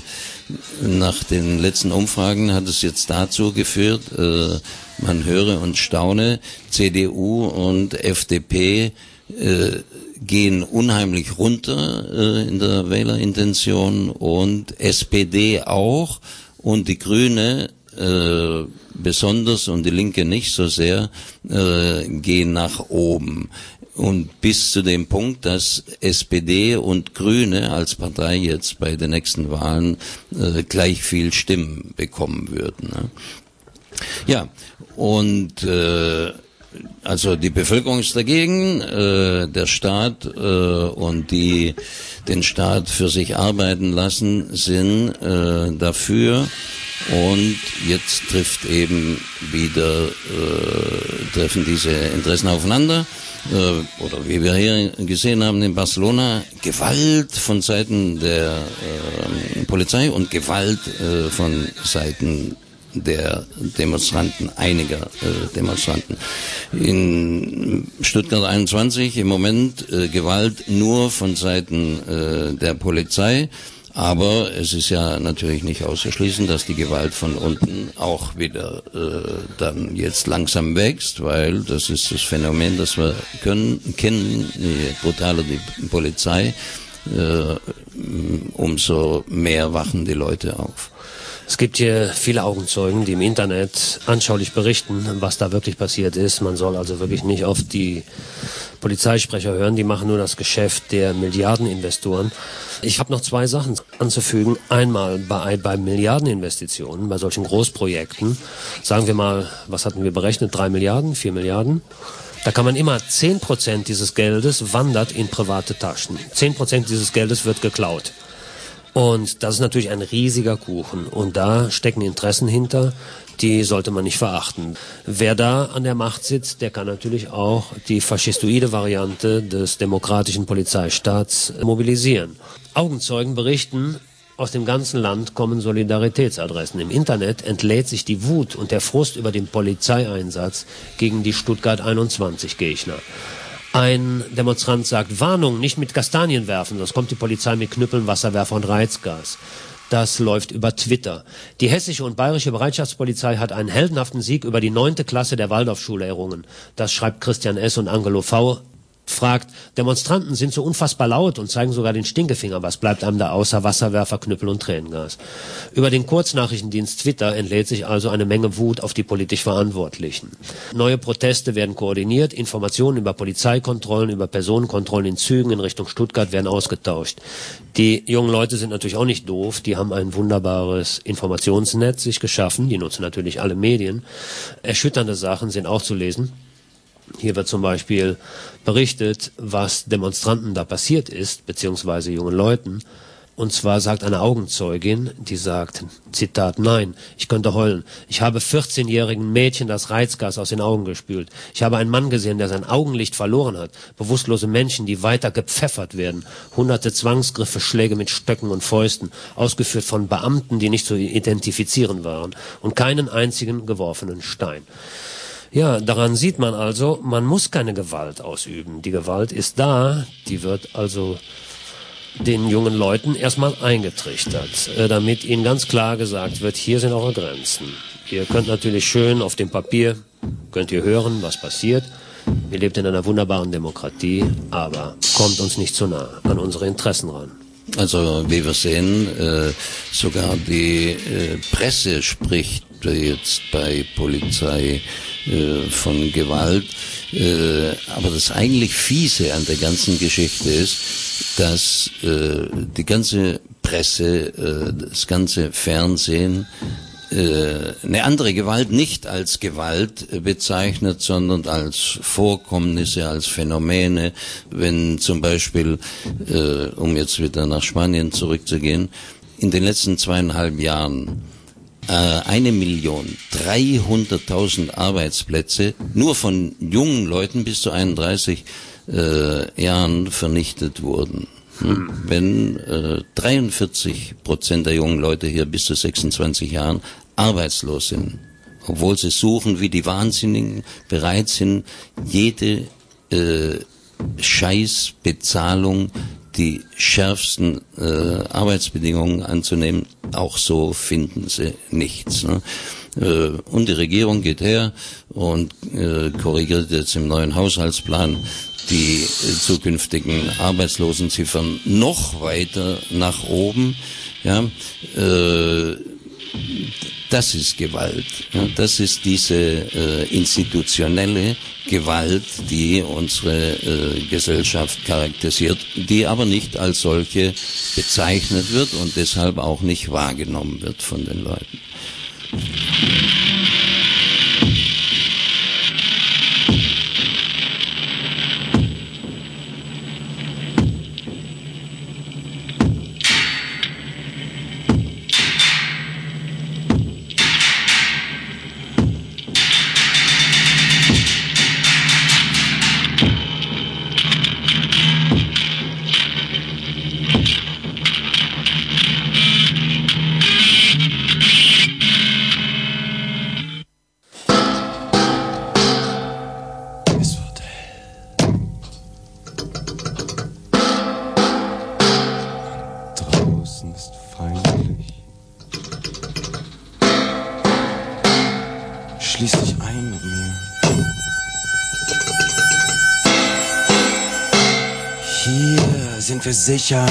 nach den letzten Umfragen hat es jetzt dazu geführt, äh, man höre und staune, CDU und FDP äh, gehen unheimlich runter äh, in der Wählerintention und SPD auch und die Grüne äh, besonders und die Linke nicht so sehr äh, gehen nach oben. Und bis zu dem Punkt, dass SPD und Grüne als Partei jetzt bei den nächsten Wahlen äh, gleich viel Stimmen bekommen würden. Ne? Ja, und äh, also die Bevölkerung ist dagegen, äh, der Staat äh, und die den Staat für sich arbeiten lassen sind äh, dafür. Und jetzt trifft eben wieder, äh, treffen diese Interessen aufeinander. Äh, oder wie wir hier gesehen haben in Barcelona, Gewalt von Seiten der äh, Polizei und Gewalt äh, von Seiten der Demonstranten, einiger äh, Demonstranten. In Stuttgart 21 im Moment äh, Gewalt nur von Seiten äh, der Polizei. Aber es ist ja natürlich nicht auszuschließen, dass die Gewalt von unten auch wieder äh, dann jetzt langsam wächst, weil das ist das Phänomen, das wir können, kennen. Je brutaler die Polizei, äh, umso mehr wachen die Leute auf. Es gibt hier viele Augenzeugen, die im Internet anschaulich berichten, was da wirklich passiert ist. Man soll also wirklich nicht auf die Polizeisprecher hören, die machen nur das Geschäft der Milliardeninvestoren. Ich habe noch zwei Sachen anzufügen. Einmal bei, bei Milliardeninvestitionen, bei solchen Großprojekten, sagen wir mal, was hatten wir berechnet, drei Milliarden, vier Milliarden. Da kann man immer zehn Prozent dieses Geldes wandert in private Taschen. Zehn Prozent dieses Geldes wird geklaut. Und das ist natürlich ein riesiger Kuchen. Und da stecken Interessen hinter, die sollte man nicht verachten. Wer da an der Macht sitzt, der kann natürlich auch die faschistoide Variante des demokratischen Polizeistaats mobilisieren. Augenzeugen berichten, aus dem ganzen Land kommen Solidaritätsadressen. Im Internet entlädt sich die Wut und der Frust über den Polizeieinsatz gegen die Stuttgart 21 Gegner. Ein Demonstrant sagt, Warnung, nicht mit Kastanien werfen, sonst kommt die Polizei mit Knüppeln, Wasserwerfer und Reizgas. Das läuft über Twitter. Die hessische und bayerische Bereitschaftspolizei hat einen heldenhaften Sieg über die neunte Klasse der Waldorfschule errungen. Das schreibt Christian S. und Angelo V fragt, Demonstranten sind so unfassbar laut und zeigen sogar den Stinkefinger. Was bleibt einem da außer Wasserwerfer, Knüppel und Tränengas? Über den Kurznachrichtendienst Twitter entlädt sich also eine Menge Wut auf die politisch Verantwortlichen. Neue Proteste werden koordiniert, Informationen über Polizeikontrollen, über Personenkontrollen in Zügen in Richtung Stuttgart werden ausgetauscht. Die jungen Leute sind natürlich auch nicht doof, die haben ein wunderbares Informationsnetz sich geschaffen, die nutzen natürlich alle Medien. Erschütternde Sachen sind auch zu lesen. Hier wird zum Beispiel berichtet, was Demonstranten da passiert ist, beziehungsweise jungen Leuten. Und zwar sagt eine Augenzeugin, die sagt, Zitat, nein, ich könnte heulen. Ich habe 14-jährigen Mädchen das Reizgas aus den Augen gespült. Ich habe einen Mann gesehen, der sein Augenlicht verloren hat. Bewusstlose Menschen, die weiter gepfeffert werden. Hunderte Zwangsgriffe, Schläge mit Stöcken und Fäusten, ausgeführt von Beamten, die nicht zu identifizieren waren. Und keinen einzigen geworfenen Stein. Ja, daran sieht man also, man muss keine Gewalt ausüben. Die Gewalt ist da, die wird also den jungen Leuten erstmal eingetrichtert, äh, damit ihnen ganz klar gesagt wird, hier sind eure Grenzen. Ihr könnt natürlich schön auf dem Papier, könnt ihr hören, was passiert. Ihr lebt in einer wunderbaren Demokratie, aber kommt uns nicht zu nah an unsere Interessen ran. Also wie wir sehen, äh, sogar die äh, Presse spricht jetzt bei Polizei äh, von Gewalt. Äh, aber das eigentlich fiese an der ganzen Geschichte ist, dass äh, die ganze Presse, das ganze Fernsehen eine andere Gewalt nicht als Gewalt bezeichnet, sondern als Vorkommnisse, als Phänomene. Wenn zum Beispiel, um jetzt wieder nach Spanien zurückzugehen, in den letzten zweieinhalb Jahren eine Million dreihunderttausend Arbeitsplätze nur von jungen Leuten bis zu 31 äh, Jahren vernichtet wurden. Hm. Wenn äh, 43 Prozent der jungen Leute hier bis zu 26 Jahren arbeitslos sind, obwohl sie suchen wie die Wahnsinnigen, bereit sind, jede äh, Scheißbezahlung, die schärfsten äh, Arbeitsbedingungen anzunehmen, auch so finden sie nichts. Ne? Äh, und die Regierung geht her und äh, korrigiert jetzt im neuen Haushaltsplan die äh, zukünftigen Arbeitslosenziffern noch weiter nach oben. Ja, äh, das ist Gewalt. Das ist diese äh, institutionelle Gewalt, die unsere äh, Gesellschaft charakterisiert, die aber nicht als solche bezeichnet wird und deshalb auch nicht wahrgenommen wird von den Leuten. Sicher.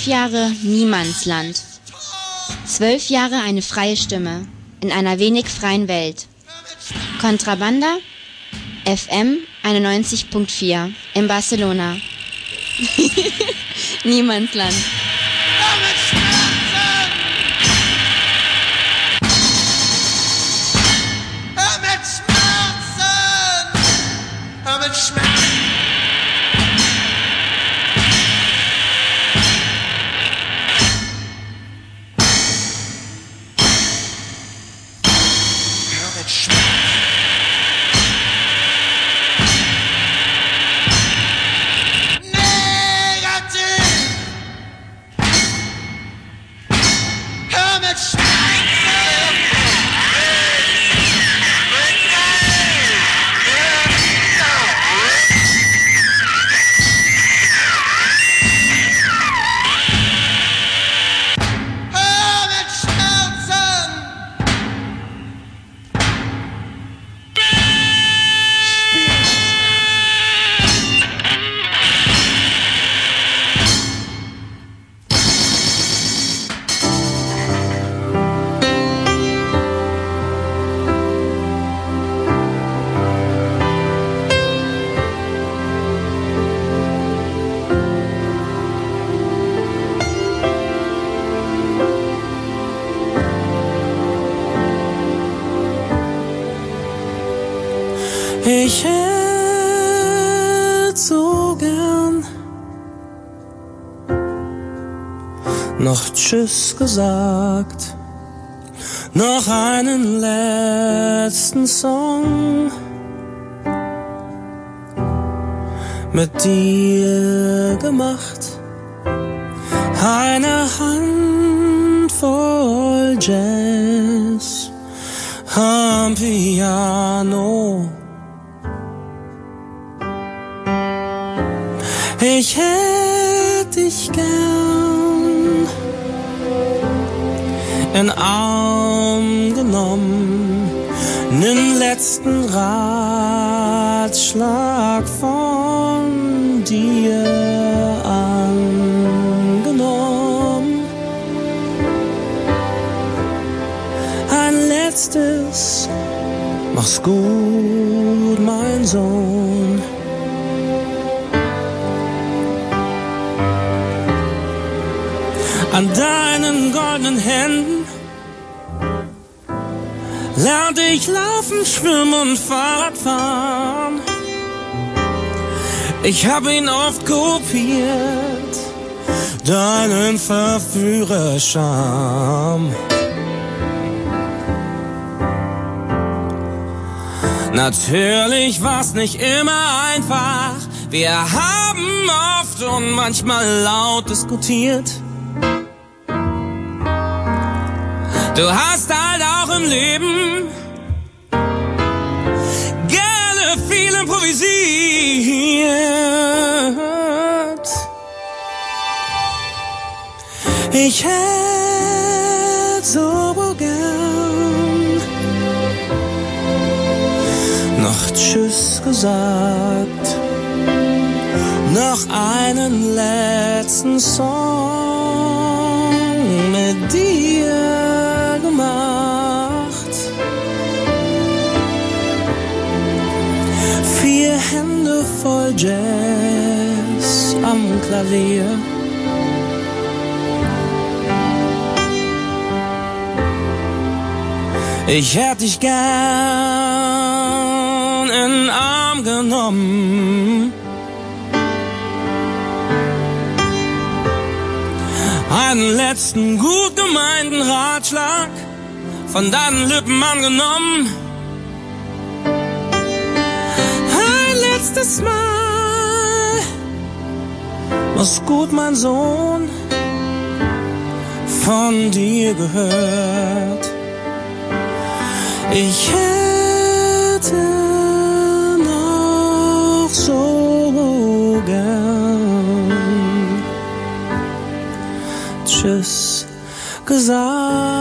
Zwölf Jahre Niemandsland. Zwölf Jahre eine freie Stimme in einer wenig freien Welt. Kontrabanda FM 91.4 in Barcelona. Niemandsland. Gesagt, noch einen letzten Song. Mit dir gemacht, eine Handvoll Jazz. Am Piano. Und Fahrrad fahren. Ich habe ihn oft kopiert, deinen Verführerscham. Natürlich war's nicht immer einfach. Wir haben oft und manchmal laut diskutiert. Du hast halt auch im Leben improvisiert. Ich hätte so gern noch Tschüss gesagt, noch einen letzten Song mit dir gemacht. Hände voll Jazz am Klavier. Ich hätte dich gern in den Arm genommen. Einen letzten gut gemeinten Ratschlag von deinen Lippen angenommen. Letztes Mal. Mach's gut, mein Sohn. Von dir gehört. Ich hätte noch so gern Tschüss gesagt.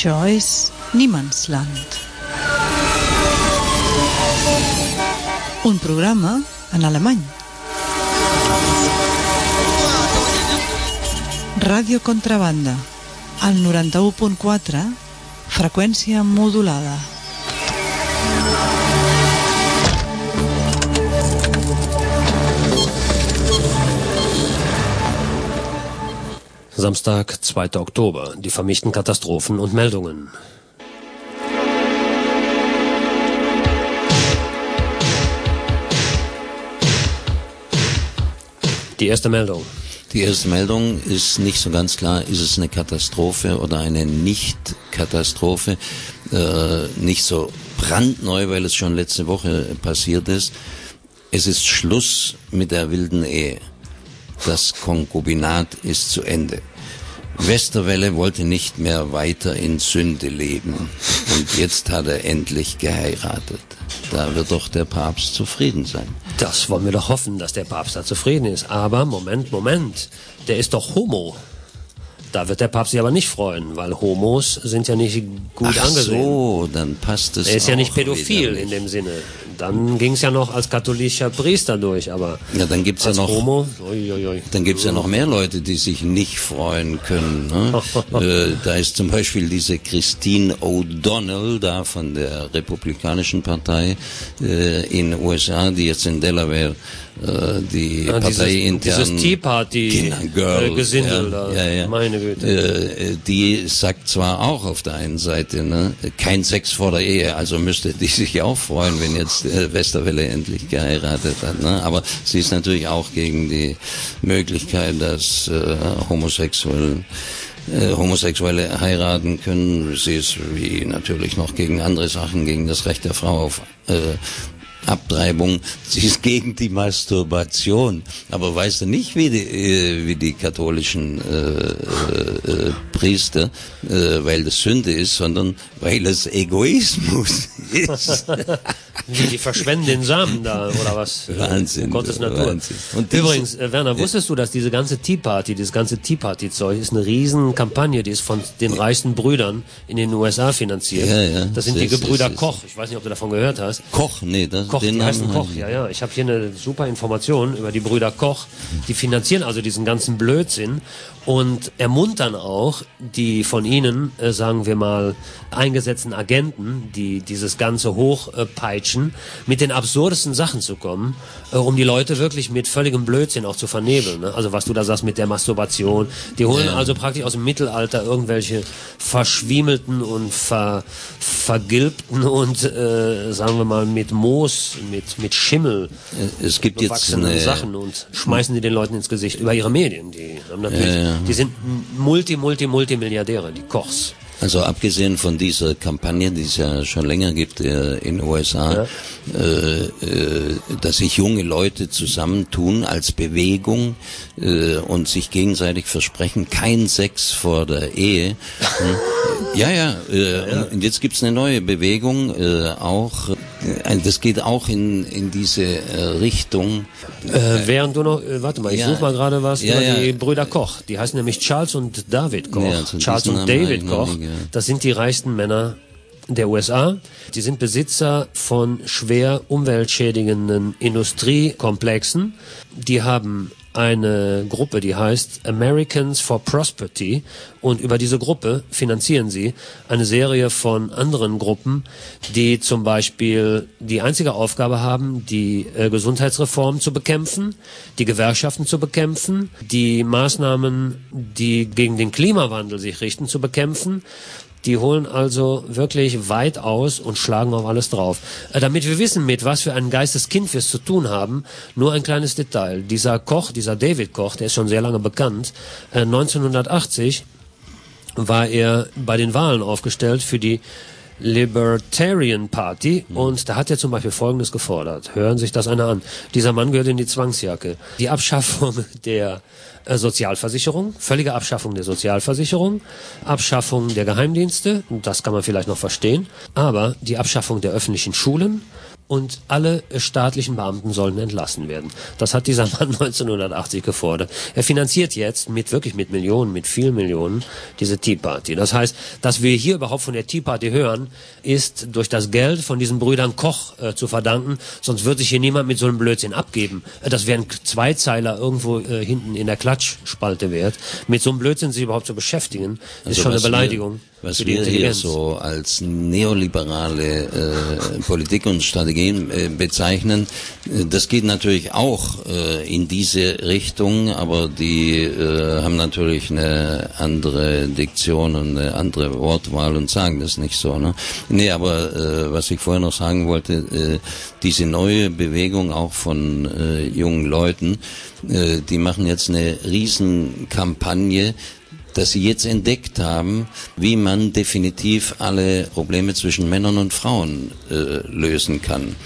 Això és Niemandsland. Un programa en alemany. Ràdio Contrabanda, al 91.4, freqüència modulada. Samstag, 2. Oktober. Die vermischten Katastrophen und Meldungen. Die erste Meldung. Die erste Meldung ist nicht so ganz klar, ist es eine Katastrophe oder eine Nicht-Katastrophe. Äh, nicht so brandneu, weil es schon letzte Woche passiert ist. Es ist Schluss mit der wilden Ehe. Das Konkubinat ist zu Ende. Westerwelle wollte nicht mehr weiter in Sünde leben. Und jetzt hat er endlich geheiratet. Da wird doch der Papst zufrieden sein. Das wollen wir doch hoffen, dass der Papst da zufrieden ist. Aber Moment, Moment. Der ist doch Homo. Da wird der Papst sich aber nicht freuen, weil Homos sind ja nicht gut Ach angesehen. so, dann passt es Er ist ja nicht pädophil in dem Sinne. Dann ging es ja noch als katholischer Priester durch, aber Ja, dann gibt's ja als noch- Homo, ui, ui, ui. Dann gibt's ja noch mehr Leute, die sich nicht freuen können. Ne? äh, da ist zum Beispiel diese Christine O'Donnell da von der Republikanischen Partei äh, in den USA, die jetzt in Delaware äh, die Ja, dieses, Partei intern dieses Tea Party Genau, Girl, äh, Gesindel ja, da. ja, ja. Meine Güte. Äh, die sagt zwar auch auf der einen Seite, ne, kein Sex vor der Ehe, also müsste die sich auch freuen, wenn jetzt äh, Westerwelle endlich geheiratet hat. Ne? Aber sie ist natürlich auch gegen die Möglichkeit, dass äh, Homosexuelle äh, Homosexuelle heiraten können. Sie ist wie natürlich noch gegen andere Sachen, gegen das Recht der Frau auf äh, Abtreibung. Sie ist gegen die Masturbation. Aber weißt du nicht, wie die, äh, wie die katholischen äh, äh, äh, Priester, äh, weil das Sünde ist, sondern weil es Egoismus ist. Die verschwenden den Samen da, oder was? Wahnsinn, Gottes Natur. Wahnsinn. Und Übrigens, äh, Werner, wusstest du, dass diese ganze Tea Party, dieses ganze Tea Party Zeug ist eine riesen Kampagne, die ist von den reichsten Brüdern in den USA finanziert. Ja, ja. Das sind die ist- Gebrüder das ist- Koch. Ich weiß nicht, ob du davon gehört hast. Koch, nee, das, Koch, den die heißen Koch, ja, ja. Ich habe hier eine super Information über die Brüder Koch. Die finanzieren also diesen ganzen Blödsinn und ermuntern auch die von ihnen, äh, sagen wir mal, eingesetzten Agenten, die dieses Ganze hochpeitschen, mit den absurdesten Sachen zu kommen, äh, um die Leute wirklich mit völligem Blödsinn auch zu vernebeln. Ne? Also was du da sagst mit der Masturbation. Die holen Ja. also praktisch aus dem Mittelalter irgendwelche verschwiemelten und ver, vergilbten und äh, sagen wir mal mit Moos, mit, mit Schimmel Es gibt jetzt eine, Sachen und schmeißen die den Leuten ins Gesicht über ihre Medien. Die haben natürlich, Ja, ja. die sind multi, multi, multimilliardäre, die Kochs. Also abgesehen von dieser Kampagne, die es ja schon länger gibt äh, in den USA, äh, äh, dass sich junge Leute zusammentun als Bewegung äh, und sich gegenseitig versprechen, kein Sex vor der Ehe. Hm. ja, ja, äh, und jetzt gibt's eine neue Bewegung, äh, auch, das geht auch in, in diese äh, Richtung. Äh, während du noch, äh, warte mal, ich Ja. suche mal gerade was Ja, über ja. die Brüder Koch. Die heißen nämlich Charles und David Koch. Also Charles und David Koch, das sind die reichsten Männer der USA. Die sind Besitzer von schwer umweltschädigenden Industriekomplexen. Die haben eine Gruppe, die heißt Americans for Prosperity und über diese Gruppe finanzieren sie eine Serie von anderen Gruppen, die zum Beispiel die einzige Aufgabe haben, die äh, Gesundheitsreform zu bekämpfen, die Gewerkschaften zu bekämpfen, die Maßnahmen, die gegen den Klimawandel sich richten, zu bekämpfen. Die holen also wirklich weit aus und schlagen auf alles drauf. Äh, damit wir wissen, mit was für ein Geisteskind wir es zu tun haben, nur ein kleines Detail. Dieser Koch, dieser David Koch, der ist schon sehr lange bekannt, äh, 1980 war er bei den Wahlen aufgestellt für die Libertarian Party und da hat er zum Beispiel Folgendes gefordert. Hören sich das einer an. Dieser Mann gehört in die Zwangsjacke. Die Abschaffung der Äh, Sozialversicherung, völlige Abschaffung der Sozialversicherung, Abschaffung der Geheimdienste, das kann man vielleicht noch verstehen, aber die Abschaffung der öffentlichen Schulen, und alle staatlichen Beamten sollen entlassen werden. Das hat dieser Mann 1980 gefordert. Er finanziert jetzt mit wirklich mit Millionen, mit vielen Millionen diese Tea Party. Das heißt, dass wir hier überhaupt von der Tea Party hören, ist durch das Geld von diesen Brüdern Koch äh, zu verdanken. Sonst wird sich hier niemand mit so einem Blödsinn abgeben. Äh, das wäre ein Zweizeiler irgendwo äh, hinten in der Klatschspalte wert. Mit so einem Blödsinn sich überhaupt zu beschäftigen, ist also schon eine Beleidigung. Was wir hier so als neoliberale äh, Politik und Strategien äh, bezeichnen, äh, das geht natürlich auch äh, in diese Richtung, aber die äh, haben natürlich eine andere Diktion und eine andere Wortwahl und sagen das nicht so. Ne? Nee, aber äh, was ich vorher noch sagen wollte, diese neue Bewegung auch von jungen Leuten, die machen jetzt eine Riesenkampagne, dass sie jetzt entdeckt haben, wie man definitiv alle Probleme zwischen Männern und Frauen äh, lösen kann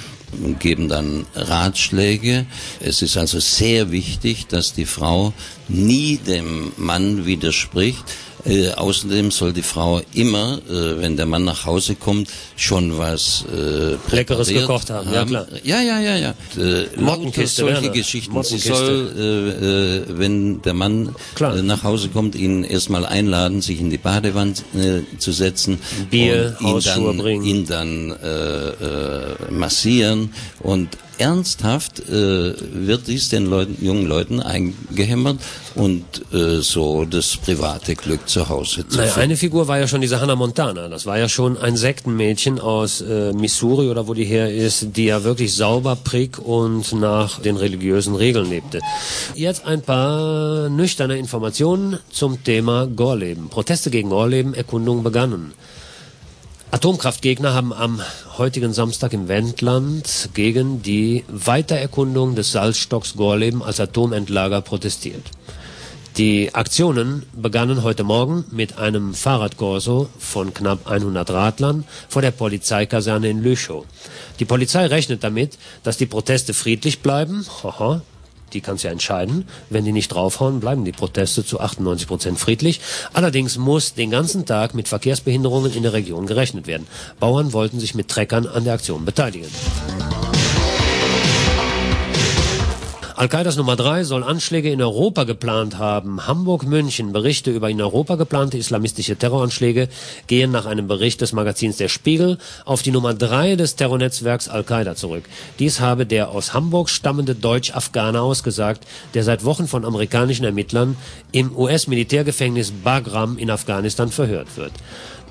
und geben dann Ratschläge. Es ist also sehr wichtig, dass die Frau nie dem Mann widerspricht, äh, außerdem soll die Frau immer, äh, wenn der Mann nach Hause kommt, schon was äh, Leckeres gekocht haben. haben. Ja klar. Ja, ja, ja, ja. Äh, Mottenkiste, solche. Geschichten. Sie soll, äh, äh, wenn der Mann äh, nach Hause kommt, ihn erstmal einladen, sich in die Badewanne äh, zu setzen, Bier, und ihn dann, bringen. ihn dann äh, äh, massieren und ernsthaft äh, wird dies den Leuten, jungen Leuten eingehämmert und äh, so das private Glück zu Hause zu naja, Eine Figur war ja schon diese Hannah Montana. Das war ja schon ein Sektenmädchen aus äh, Missouri oder wo die her ist, die ja wirklich sauber, prick und nach den religiösen Regeln lebte. Jetzt ein paar nüchterne Informationen zum Thema Gorleben. Proteste gegen Gorleben, Erkundungen begannen. Atomkraftgegner haben am heutigen Samstag im Wendland gegen die Weitererkundung des Salzstocks Gorleben als Atomentlager protestiert. Die Aktionen begannen heute Morgen mit einem Fahrradkorso von knapp 100 Radlern vor der Polizeikaserne in Lüchow. Die Polizei rechnet damit, dass die Proteste friedlich bleiben. Haha, die kann es ja entscheiden. Wenn die nicht draufhauen, bleiben die Proteste zu 98 Prozent friedlich. Allerdings muss den ganzen Tag mit Verkehrsbehinderungen in der Region gerechnet werden. Bauern wollten sich mit Treckern an der Aktion beteiligen. Al-Qaidas Nummer drei soll Anschläge in Europa geplant haben. Hamburg-München Berichte über in Europa geplante islamistische Terroranschläge gehen nach einem Bericht des Magazins Der Spiegel auf die Nummer drei des Terrornetzwerks Al-Qaida zurück. Dies habe der aus Hamburg stammende Deutsch-Afghaner ausgesagt, der seit Wochen von amerikanischen Ermittlern im US-Militärgefängnis Bagram in Afghanistan verhört wird.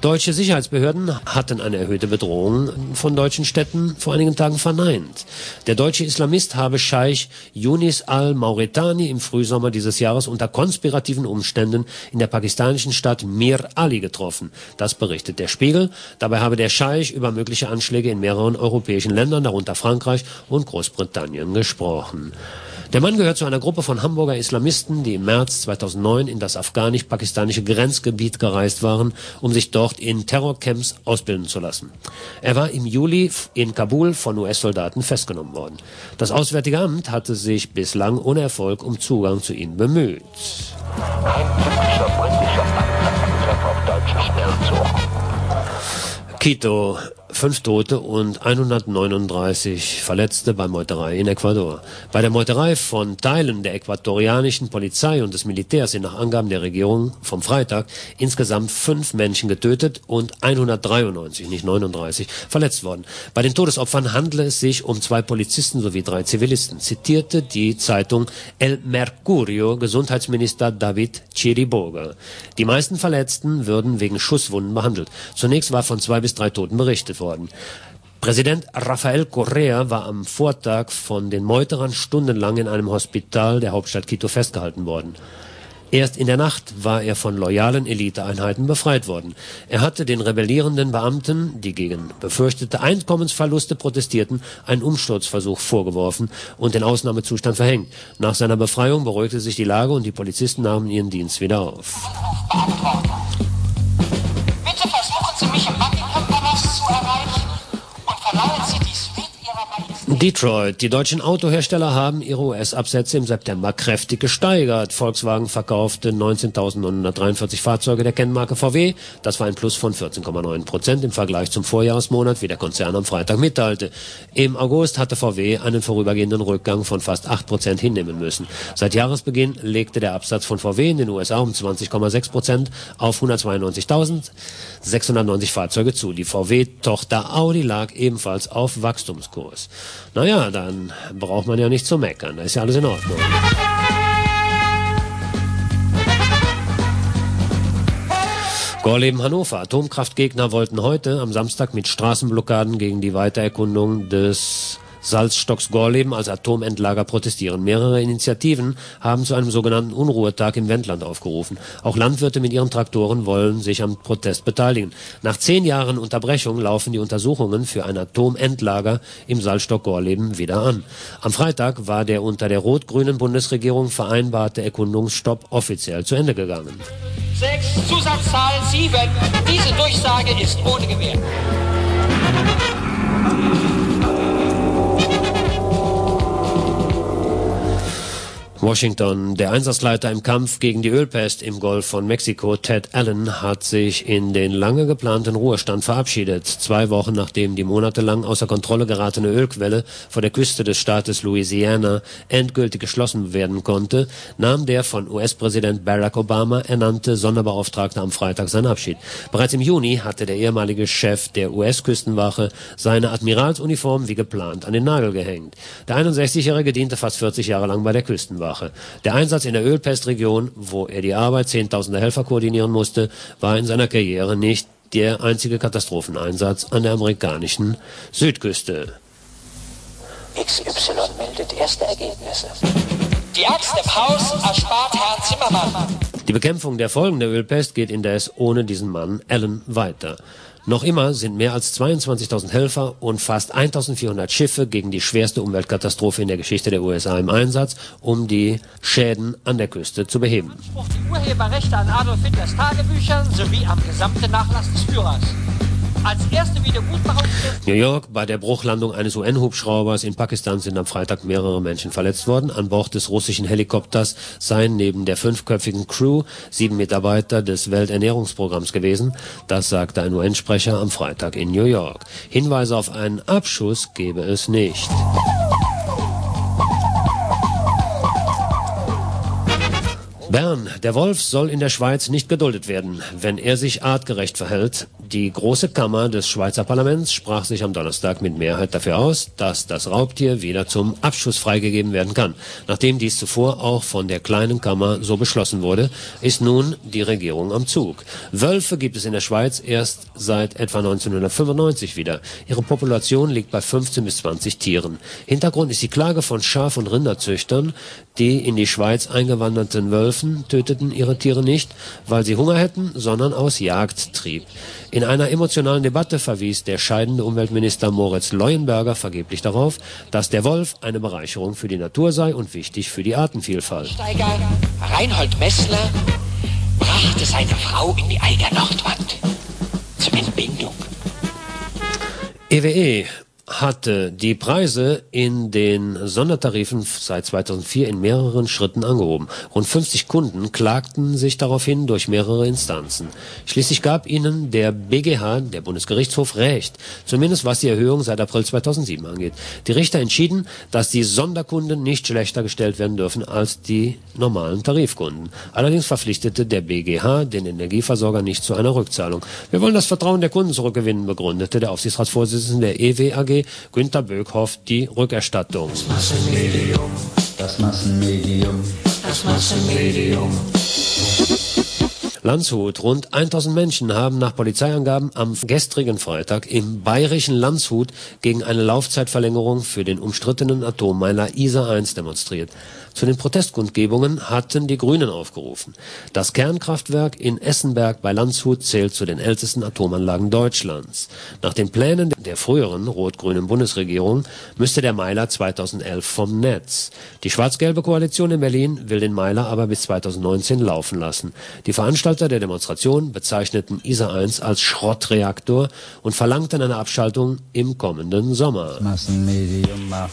Deutsche Sicherheitsbehörden hatten eine erhöhte Bedrohung von deutschen Städten vor einigen Tagen verneint. Der deutsche Islamist habe Scheich Yunis al-Mauretani im Frühsommer dieses Jahres unter konspirativen Umständen in der pakistanischen Stadt Mir Ali getroffen. Das berichtet der Spiegel. Dabei habe der Scheich über mögliche Anschläge in mehreren europäischen Ländern, darunter Frankreich und Großbritannien, gesprochen. Der Mann gehört zu einer Gruppe von Hamburger Islamisten, die im März 2009 in das afghanisch-pakistanische Grenzgebiet gereist waren, um sich dort in Terrorcamps ausbilden zu lassen. Er war im Juli in Kabul von US-Soldaten festgenommen worden. Das Auswärtige Amt hatte sich bislang ohne Erfolg um Zugang zu ihm bemüht. Ein typischer britischer Panzerangriff auf deutsches Quito fünf Tote und 139 Verletzte bei Meuterei in Ecuador. Bei der Meuterei von Teilen der äquatorianischen Polizei und des Militärs sind nach Angaben der Regierung vom Freitag insgesamt fünf Menschen getötet und 193, nicht 39, verletzt worden. Bei den Todesopfern handle es sich um zwei Polizisten sowie drei Zivilisten, zitierte die Zeitung El Mercurio Gesundheitsminister David Chiriboga. Die meisten Verletzten würden wegen Schusswunden behandelt. Zunächst war von zwei bis drei Toten berichtet worden. Präsident Rafael Correa war am Vortag von den Meuterern stundenlang in einem Hospital der Hauptstadt Quito festgehalten worden. Erst in der Nacht war er von loyalen Eliteeinheiten befreit worden. Er hatte den rebellierenden Beamten, die gegen befürchtete Einkommensverluste protestierten, einen Umsturzversuch vorgeworfen und den Ausnahmezustand verhängt. Nach seiner Befreiung beruhigte sich die Lage und die Polizisten nahmen ihren Dienst wieder auf. Versuchen Sie Detroit. Die deutschen Autohersteller haben ihre US-Absätze im September kräftig gesteigert. Volkswagen verkaufte 19.943 Fahrzeuge der Kennmarke VW. Das war ein Plus von 14,9 Prozent im Vergleich zum Vorjahresmonat, wie der Konzern am Freitag mitteilte. Im August hatte VW einen vorübergehenden Rückgang von fast 8 Prozent hinnehmen müssen. Seit Jahresbeginn legte der Absatz von VW in den USA um 20,6 Prozent auf 192.690 Fahrzeuge zu. Die VW-Tochter Audi lag ebenfalls auf Wachstumskurs. Naja, dann braucht man ja nicht zu meckern. Da ist ja alles in Ordnung. Gorleben Hannover. Atomkraftgegner wollten heute am Samstag mit Straßenblockaden gegen die Weitererkundung des Salzstocks Gorleben als Atomendlager protestieren. Mehrere Initiativen haben zu einem sogenannten Unruhetag im Wendland aufgerufen. Auch Landwirte mit ihren Traktoren wollen sich am Protest beteiligen. Nach zehn Jahren Unterbrechung laufen die Untersuchungen für ein Atomendlager im Salzstock Gorleben wieder an. Am Freitag war der unter der rot-grünen Bundesregierung vereinbarte Erkundungsstopp offiziell zu Ende gegangen. 6, Zusatzzahl 7. Diese Durchsage ist ohne Gewähr. Washington. Der Einsatzleiter im Kampf gegen die Ölpest im Golf von Mexiko, Ted Allen, hat sich in den lange geplanten Ruhestand verabschiedet. Zwei Wochen nachdem die monatelang außer Kontrolle geratene Ölquelle vor der Küste des Staates Louisiana endgültig geschlossen werden konnte, nahm der von US-Präsident Barack Obama ernannte Sonderbeauftragte am Freitag seinen Abschied. Bereits im Juni hatte der ehemalige Chef der US-Küstenwache seine Admiralsuniform wie geplant an den Nagel gehängt. Der 61-Jährige diente fast 40 Jahre lang bei der Küstenwache. Sache. Der Einsatz in der Ölpestregion, wo er die Arbeit zehntausender Helfer koordinieren musste, war in seiner Karriere nicht der einzige Katastropheneinsatz an der amerikanischen Südküste. XY meldet erste Ergebnisse. Die Axt im Haus erspart Herrn Zimmermann. Die Bekämpfung der Folgen der Ölpest geht indes ohne diesen Mann Allen weiter. Noch immer sind mehr als 22.000 Helfer und fast 1.400 Schiffe gegen die schwerste Umweltkatastrophe in der Geschichte der USA im Einsatz, um die Schäden an der Küste zu beheben. Anspruch die Urheberrechte an Adolf Hitlers Tagebüchern sowie am gesamten Nachlass des Führers. Als erste Wiedergutmachung New York, bei der Bruchlandung eines UN-Hubschraubers in Pakistan sind am Freitag mehrere Menschen verletzt worden. An Bord des russischen Helikopters seien neben der fünfköpfigen Crew sieben Mitarbeiter des Welternährungsprogramms gewesen. Das sagte ein UN-Sprecher am Freitag in New York. Hinweise auf einen Abschuss gebe es nicht. Bern. Der Wolf soll in der Schweiz nicht geduldet werden, wenn er sich artgerecht verhält. Die große Kammer des Schweizer Parlaments sprach sich am Donnerstag mit Mehrheit dafür aus, dass das Raubtier wieder zum Abschuss freigegeben werden kann. Nachdem dies zuvor auch von der kleinen Kammer so beschlossen wurde, ist nun die Regierung am Zug. Wölfe gibt es in der Schweiz erst seit etwa 1995 wieder. Ihre Population liegt bei 15 bis 20 Tieren. Hintergrund ist die Klage von Schaf- und Rinderzüchtern, die in die Schweiz eingewanderten Wölfen töteten ihre Tiere nicht, weil sie Hunger hätten, sondern aus Jagdtrieb. In einer emotionalen Debatte verwies der scheidende Umweltminister Moritz Leuenberger vergeblich darauf, dass der Wolf eine Bereicherung für die Natur sei und wichtig für die Artenvielfalt. Steiger Reinhold Messler brachte seine Frau in die Eiger Nordwand zur Entbindung. EWE hatte die Preise in den Sondertarifen seit 2004 in mehreren Schritten angehoben. Rund 50 Kunden klagten sich daraufhin durch mehrere Instanzen. Schließlich gab ihnen der BGH, der Bundesgerichtshof, Recht, zumindest was die Erhöhung seit April 2007 angeht. Die Richter entschieden, dass die Sonderkunden nicht schlechter gestellt werden dürfen als die normalen Tarifkunden. Allerdings verpflichtete der BGH den Energieversorger nicht zu einer Rückzahlung. Wir wollen das Vertrauen der Kunden zurückgewinnen, begründete der Aufsichtsratsvorsitzende der EW AG Günter Böckhoff die Rückerstattung. Massenmedium, das Massenmedium, das Massenmedium. Landshut. Rund 1000 Menschen haben nach Polizeiangaben am gestrigen Freitag im bayerischen Landshut gegen eine Laufzeitverlängerung für den umstrittenen Atommeiler ISA 1 demonstriert. Zu den Protestkundgebungen hatten die Grünen aufgerufen. Das Kernkraftwerk in Essenberg bei Landshut zählt zu den ältesten Atomanlagen Deutschlands. Nach den Plänen der früheren rot-grünen Bundesregierung müsste der Meiler 2011 vom Netz. Die schwarz-gelbe Koalition in Berlin will den Meiler aber bis 2019 laufen lassen. Die Veranstalter der Demonstration bezeichneten ISA 1 als Schrottreaktor und verlangten eine Abschaltung im kommenden Sommer. Massenmedium macht.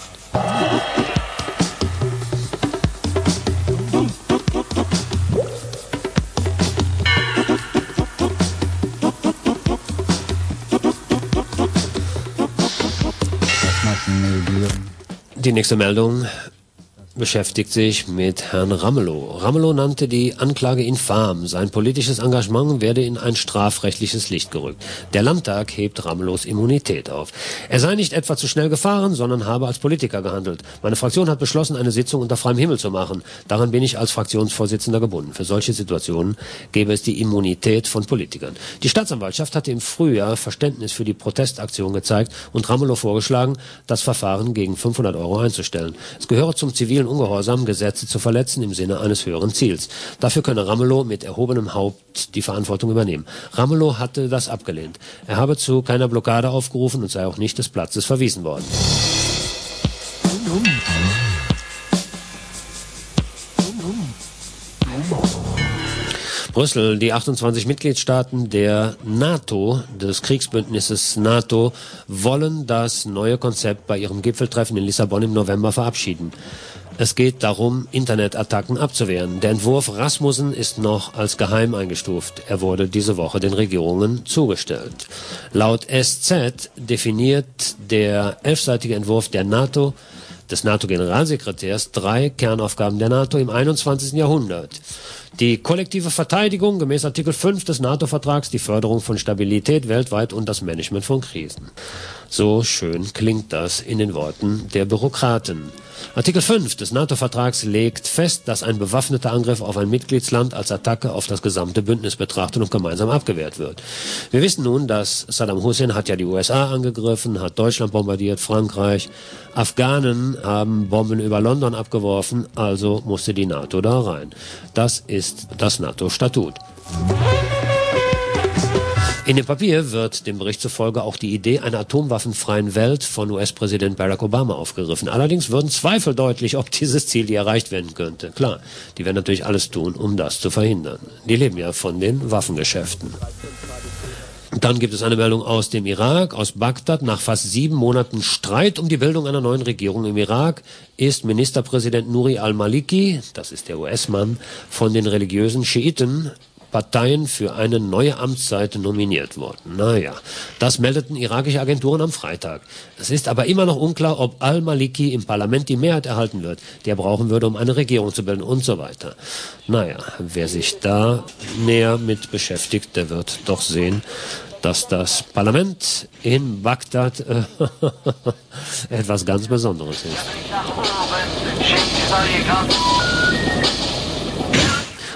Die nächste Meldung beschäftigt sich mit Herrn Ramelow. Ramelow nannte die Anklage infam. Sein politisches Engagement werde in ein strafrechtliches Licht gerückt. Der Landtag hebt Ramelows Immunität auf. Er sei nicht etwa zu schnell gefahren, sondern habe als Politiker gehandelt. Meine Fraktion hat beschlossen, eine Sitzung unter freiem Himmel zu machen. Daran bin ich als Fraktionsvorsitzender gebunden. Für solche Situationen gäbe es die Immunität von Politikern. Die Staatsanwaltschaft hatte im Frühjahr Verständnis für die Protestaktion gezeigt und Ramelow vorgeschlagen, das Verfahren gegen 500 Euro einzustellen. Es gehöre zum zivilen Ungehorsam, Gesetze zu verletzen im Sinne eines höheren Ziels. Dafür könne Ramelow mit erhobenem Haupt die Verantwortung übernehmen. Ramelow hatte das abgelehnt. Er habe zu keiner Blockade aufgerufen und sei auch nicht des Platzes verwiesen worden. Brüssel, die 28 Mitgliedstaaten der NATO, des Kriegsbündnisses NATO, wollen das neue Konzept bei ihrem Gipfeltreffen in Lissabon im November verabschieden. Es geht darum, Internetattacken abzuwehren. Der Entwurf Rasmussen ist noch als geheim eingestuft. Er wurde diese Woche den Regierungen zugestellt. Laut SZ definiert der elfseitige Entwurf der NATO des NATO-Generalsekretärs drei Kernaufgaben der NATO im 21. Jahrhundert. Die kollektive Verteidigung gemäß Artikel 5 des NATO-Vertrags, die Förderung von Stabilität weltweit und das Management von Krisen. So schön klingt das in den Worten der Bürokraten. Artikel 5 des NATO-Vertrags legt fest, dass ein bewaffneter Angriff auf ein Mitgliedsland als Attacke auf das gesamte Bündnis betrachtet und gemeinsam abgewehrt wird. Wir wissen nun, dass Saddam Hussein hat ja die USA angegriffen, hat Deutschland bombardiert, Frankreich, Afghanen haben Bomben über London abgeworfen, also musste die NATO da rein. Das ist das NATO-Statut. In dem Papier wird dem Bericht zufolge auch die Idee einer atomwaffenfreien Welt von US-Präsident Barack Obama aufgegriffen. Allerdings würden Zweifel deutlich, ob dieses Ziel je erreicht werden könnte. Klar, die werden natürlich alles tun, um das zu verhindern. Die leben ja von den Waffengeschäften. Dann gibt es eine Meldung aus dem Irak, aus Bagdad. Nach fast sieben Monaten Streit um die Bildung einer neuen Regierung im Irak ist Ministerpräsident Nuri al-Maliki, das ist der US-Mann, von den religiösen Schiiten Parteien für eine neue Amtszeit nominiert worden. Naja, das meldeten irakische Agenturen am Freitag. Es ist aber immer noch unklar, ob al-Maliki im Parlament die Mehrheit erhalten wird, die er brauchen würde, um eine Regierung zu bilden und so weiter. Naja, wer sich da näher mit beschäftigt, der wird doch sehen, dass das Parlament in Bagdad äh, etwas ganz Besonderes ist.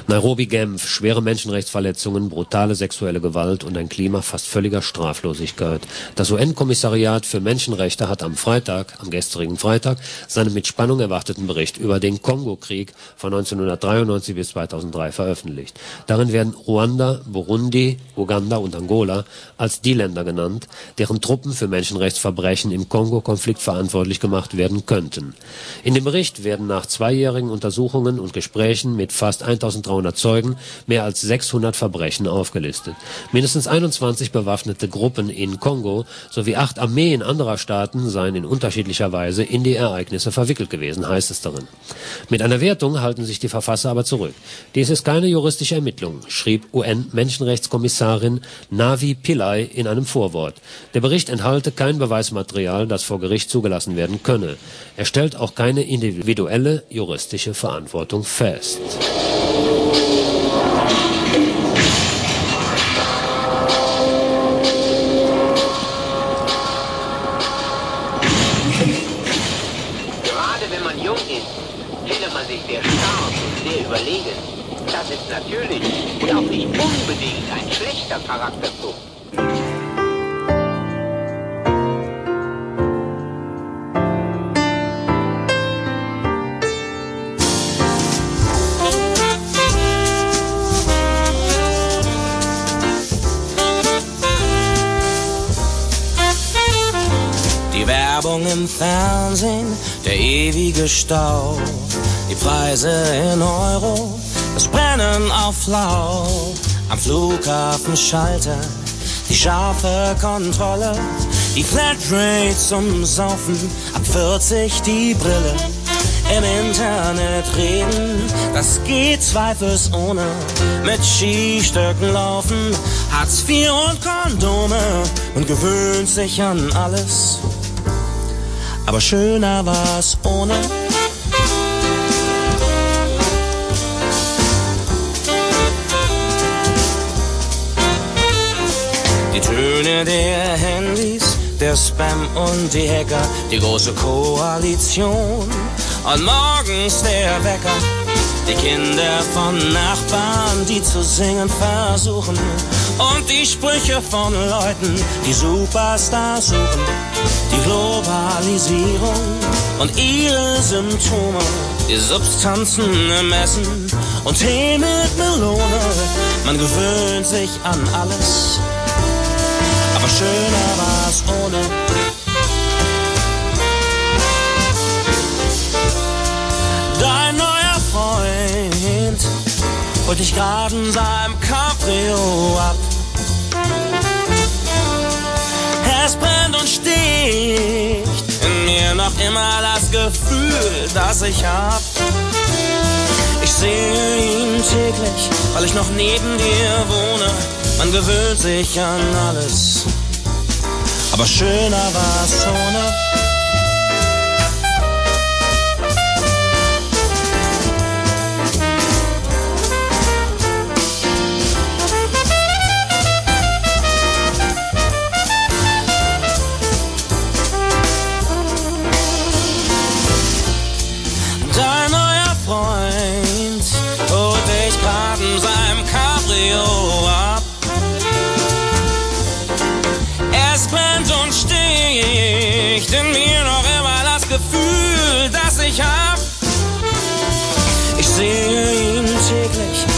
Nairobi Genf, schwere Menschenrechtsverletzungen, brutale sexuelle Gewalt und ein Klima fast völliger Straflosigkeit. Das UN-Kommissariat für Menschenrechte hat am Freitag, am gestrigen Freitag, seinen mit Spannung erwarteten Bericht über den Kongo-Krieg von 1993 bis 2003 veröffentlicht. Darin werden Ruanda, Burundi, Uganda und Angola als die Länder genannt, deren Truppen für Menschenrechtsverbrechen im Kongo-Konflikt verantwortlich gemacht werden könnten. In dem Bericht werden nach zweijährigen Untersuchungen und Gesprächen mit fast 1300 Zeugen mehr als 600 Verbrechen aufgelistet. Mindestens 21 bewaffnete Gruppen in Kongo sowie acht Armeen anderer Staaten seien in unterschiedlicher Weise in die Ereignisse verwickelt gewesen, heißt es darin. Mit einer Wertung halten sich die Verfasser aber zurück. Dies ist keine juristische Ermittlung, schrieb UN-Menschenrechtskommissarin Navi Pillay in einem Vorwort. Der Bericht enthalte kein Beweismaterial, das vor Gericht zugelassen werden könne. Er stellt auch keine individuelle juristische Verantwortung fest. Gerade Werbung im Fernsehen, der ewige Stau, die Preise in Euro, das Brennen auf Lau. am Flughafen Schalter, die scharfe Kontrolle, die Flatrate zum Saufen, ab 40 die Brille. Im Internet reden, das geht zweifelsohne. Mit Skistöcken laufen, Hartz IV und Kondome und gewöhnt sich an alles. Aber schöner war's ohne. Die Töne der Handys, der Spam und die Hacker, die große Koalition. Und morgens der Wecker, die Kinder von Nachbarn, die zu singen versuchen. Und die Sprüche von Leuten, die Superstars suchen. Die Globalisierung und ihre Symptome, die Substanzen im Essen und Tee mit Melone. Man gewöhnt sich an alles aber schöner war's ohne. Dein neuer Freund holt dich grad in seinem Cabrio ab. Es brennt und sticht in mir noch immer das Gefühl, das ich hab. Ich sehe ihn täglich, weil ich noch neben dir wohne. Man gewöhnt sich an alles aber schöner war's ohne.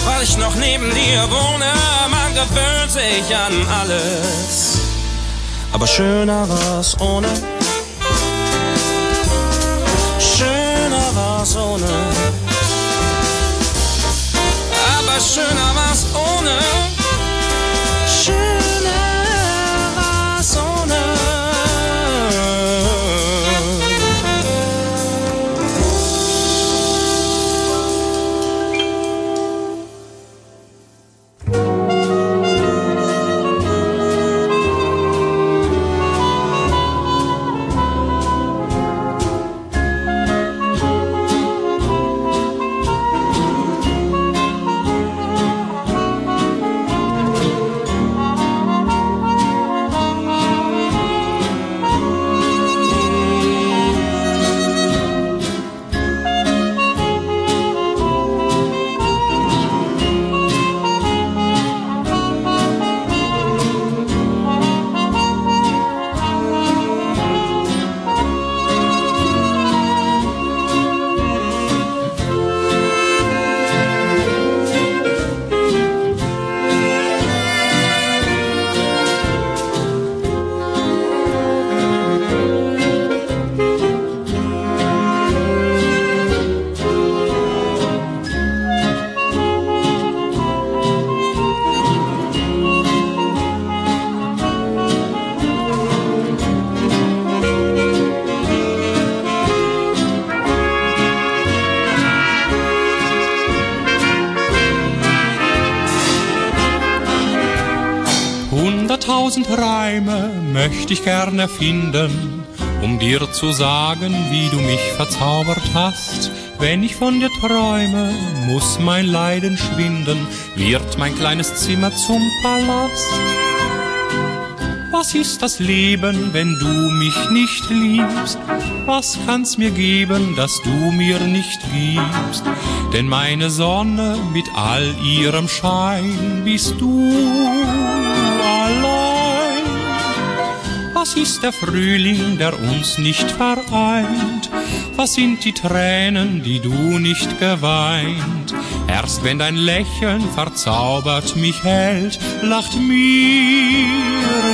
Weil ich noch neben dir wohne. Man gewöhnt sich an alles. Aber schöner war's ohne. Schöner war's ohne. Aber schöner gerne finden, um dir zu sagen, wie du mich verzaubert hast. Wenn ich von dir träume, muss mein Leiden schwinden, wird mein kleines Zimmer zum Palast. Was ist das Leben, wenn du mich nicht liebst? Was kann's mir geben, das du mir nicht gibst? Denn meine Sonne mit all ihrem Schein bist du ist der Frühling, der uns nicht vereint? Was sind die Tränen, die du nicht geweint? Erst wenn dein Lächeln verzaubert mich hält, lacht mir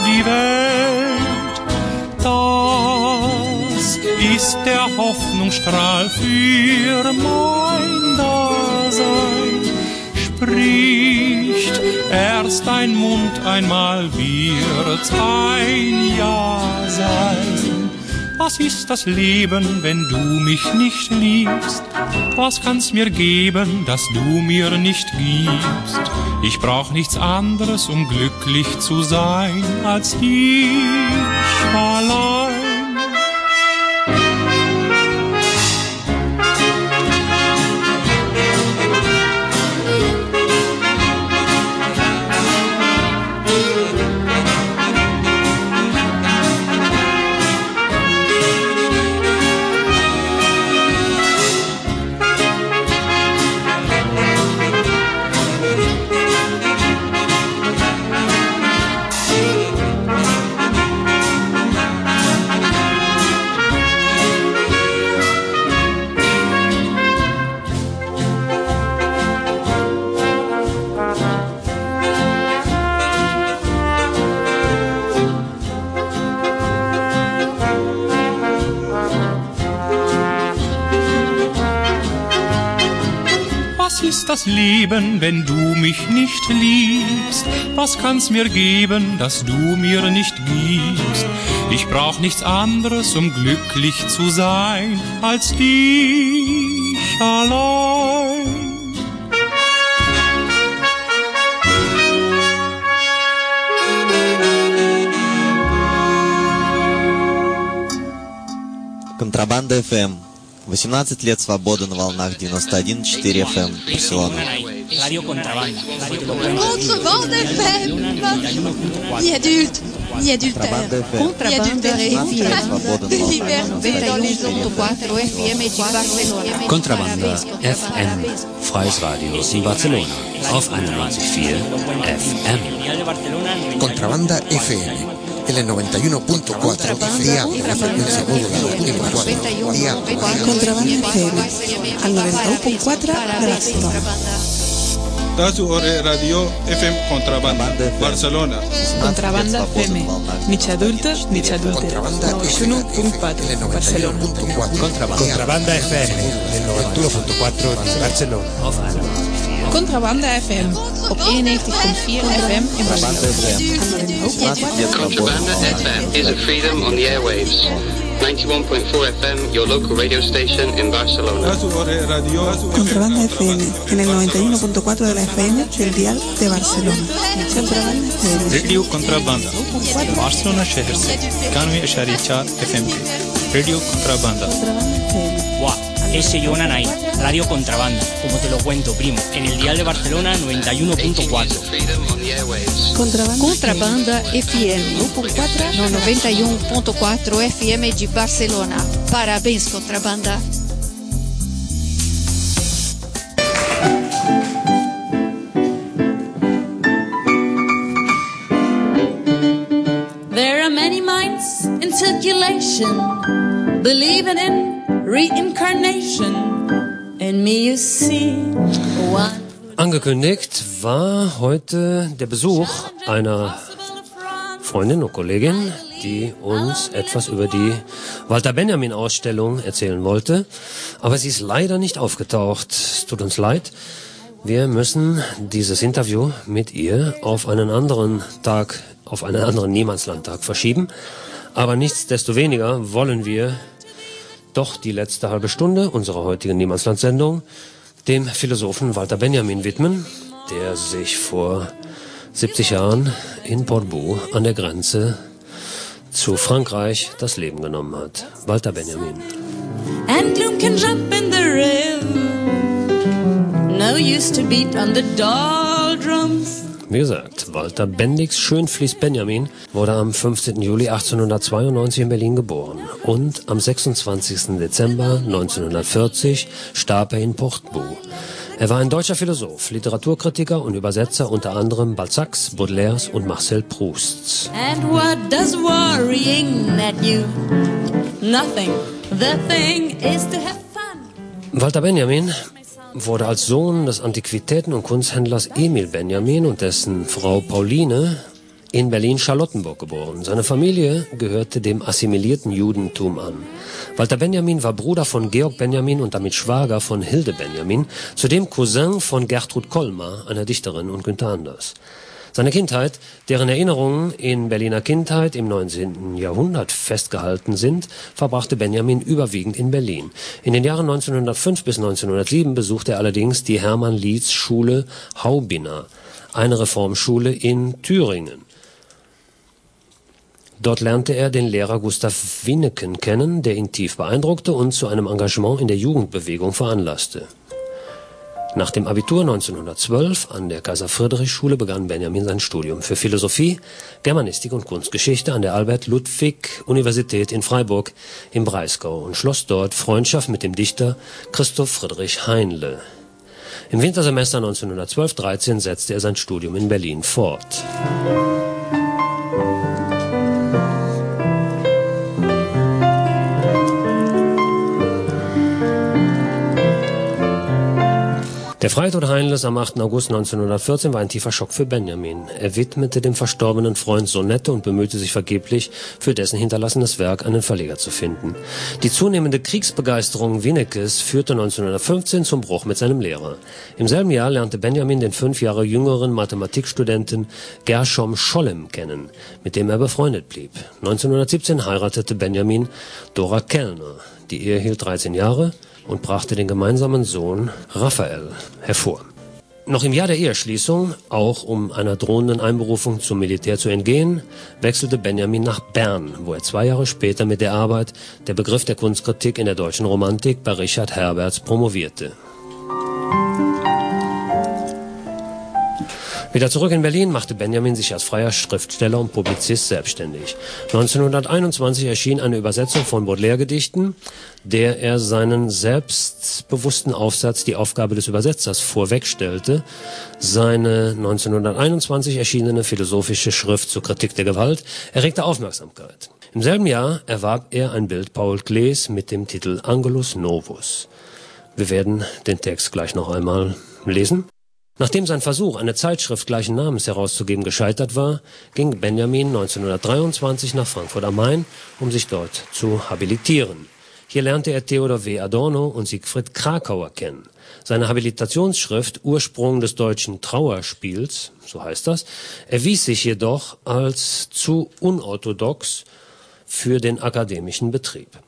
die Welt. Das ist der Hoffnungsstrahl für mein Dasein. Spricht. Erst ein Mund einmal wird ein Ja sein. Was ist das Leben, wenn du mich nicht liebst? Was kann's mir geben, das du mir nicht gibst? Ich brauch nichts anderes, um glücklich zu sein, als dich allein. leben, wenn du mich nicht liebst? Was kann's mir geben, dass du mir nicht gibst? Ich brauch nichts anderes, um glücklich zu sein, als dich allein. Contrabanda FM 18 лет свободы на волнах 91.4 FM, Барселона. Контрабанда. FM. Freies Radio in Barcelona. Auf 91.4 FM. Kontrabanda FM. En el 91.4 y fría la frecuencia modulada en Barcelona. Día Contrabanda FM al 91.4 de Barcelona. Tasu Ore Radio FM Contrabanda Barcelona. Contrabanda FM. Mitja adulta, mitja adultera. 91.4 Barcelona. Contrabanda FM, el 91.4 de Barcelona. Contrabanda FM op 91.4 FM in Barcelona. Contrabanda FM is a freedom on the airwaves. 91.4 FM, your local radio station in Barcelona. Contrabanda FM, en el 91.4 de la FM del dial de Barcelona. Contrabanda FM. Radio Contrabanda. Barcelona شهر 94 FM. Radio Contrabanda. Buah, ese Jonan ahí. Radio Contrabanda, como te lo cuento, primo. En el dial de Barcelona 91.4. Contrabanda, Contrabanda FM no 91.4 FM de Barcelona. Parabéns, Contrabanda. There are many minds in circulation, believing in reincarnation. In me you see one. Angekündigt war heute der Besuch einer Freundin und Kollegin, die uns etwas über die Walter Benjamin Ausstellung erzählen wollte. Aber sie ist leider nicht aufgetaucht. Es tut uns leid. Wir müssen dieses Interview mit ihr auf einen anderen Tag, auf einen anderen Niemandslandtag verschieben. Aber nichtsdestoweniger wollen wir doch die letzte halbe Stunde unserer heutigen Niemandsland-Sendung dem Philosophen Walter Benjamin widmen, der sich vor 70 Jahren in Portbou an der Grenze zu Frankreich das Leben genommen hat. Walter Benjamin. And gloom can jump in the river. No use to beat on the doldrums. Wie gesagt, Walter Bendix Schönfließ Benjamin wurde am 15. Juli 1892 in Berlin geboren und am 26. Dezember 1940 starb er in Portbou. Er war ein deutscher Philosoph, Literaturkritiker und Übersetzer unter anderem Balzacs, Baudelaires und Marcel Prousts. And what does worrying net you? Nothing. The thing is to have fun. Walter Benjamin wurde als Sohn des Antiquitäten- und Kunsthändlers Emil Benjamin und dessen Frau Pauline in Berlin-Charlottenburg geboren. Seine Familie gehörte dem assimilierten Judentum an. Walter Benjamin war Bruder von Georg Benjamin und damit Schwager von Hilde Benjamin, zudem Cousin von Gertrud Kolmar, einer Dichterin, und Günther Anders. Seine Kindheit, deren Erinnerungen in Berliner Kindheit im 19. Jahrhundert festgehalten sind, verbrachte Benjamin überwiegend in Berlin. In den Jahren 1905 bis 1907 besuchte er allerdings die Hermann-Lietz-Schule Haubiner, eine Reformschule in Thüringen. Dort lernte er den Lehrer Gustav Winneken kennen, der ihn tief beeindruckte und zu einem Engagement in der Jugendbewegung veranlasste. Nach dem Abitur 1912 an der Kaiser-Friedrich-Schule begann Benjamin sein Studium für Philosophie, Germanistik und Kunstgeschichte an der Albert-Ludwig-Universität in Freiburg im Breisgau und schloss dort Freundschaft mit dem Dichter Christoph Friedrich Heinle. Im Wintersemester 1912/13 setzte er sein Studium in Berlin fort. Der Freitod Heinles am 8. August 1914 war ein tiefer Schock für Benjamin. Er widmete dem verstorbenen Freund Sonette und bemühte sich vergeblich, für dessen hinterlassenes Werk einen Verleger zu finden. Die zunehmende Kriegsbegeisterung Winnekes führte 1915 zum Bruch mit seinem Lehrer. Im selben Jahr lernte Benjamin den fünf Jahre jüngeren Mathematikstudenten Gershom Schollem kennen, mit dem er befreundet blieb. 1917 heiratete Benjamin Dora Kellner. Die Ehe hielt 13 Jahre und brachte den gemeinsamen Sohn Raphael hervor. Noch im Jahr der Eheschließung, auch um einer drohenden Einberufung zum Militär zu entgehen, wechselte Benjamin nach Bern, wo er zwei Jahre später mit der Arbeit Der Begriff der Kunstkritik in der deutschen Romantik bei Richard Herberts promovierte. Wieder zurück in Berlin machte Benjamin sich als freier Schriftsteller und Publizist selbstständig. 1921 erschien eine Übersetzung von Baudelaire-Gedichten, der er seinen selbstbewussten Aufsatz Die Aufgabe des Übersetzers vorwegstellte. Seine 1921 erschienene philosophische Schrift zur Kritik der Gewalt erregte Aufmerksamkeit. Im selben Jahr erwarb er ein Bild Paul Klees mit dem Titel Angelus Novus. Wir werden den Text gleich noch einmal lesen. Nachdem sein Versuch, eine Zeitschrift gleichen Namens herauszugeben, gescheitert war, ging Benjamin 1923 nach Frankfurt am Main, um sich dort zu habilitieren. Hier lernte er Theodor W. Adorno und Siegfried Krakauer kennen. Seine Habilitationsschrift Ursprung des deutschen Trauerspiels, so heißt das, erwies sich jedoch als zu unorthodox für den akademischen Betrieb.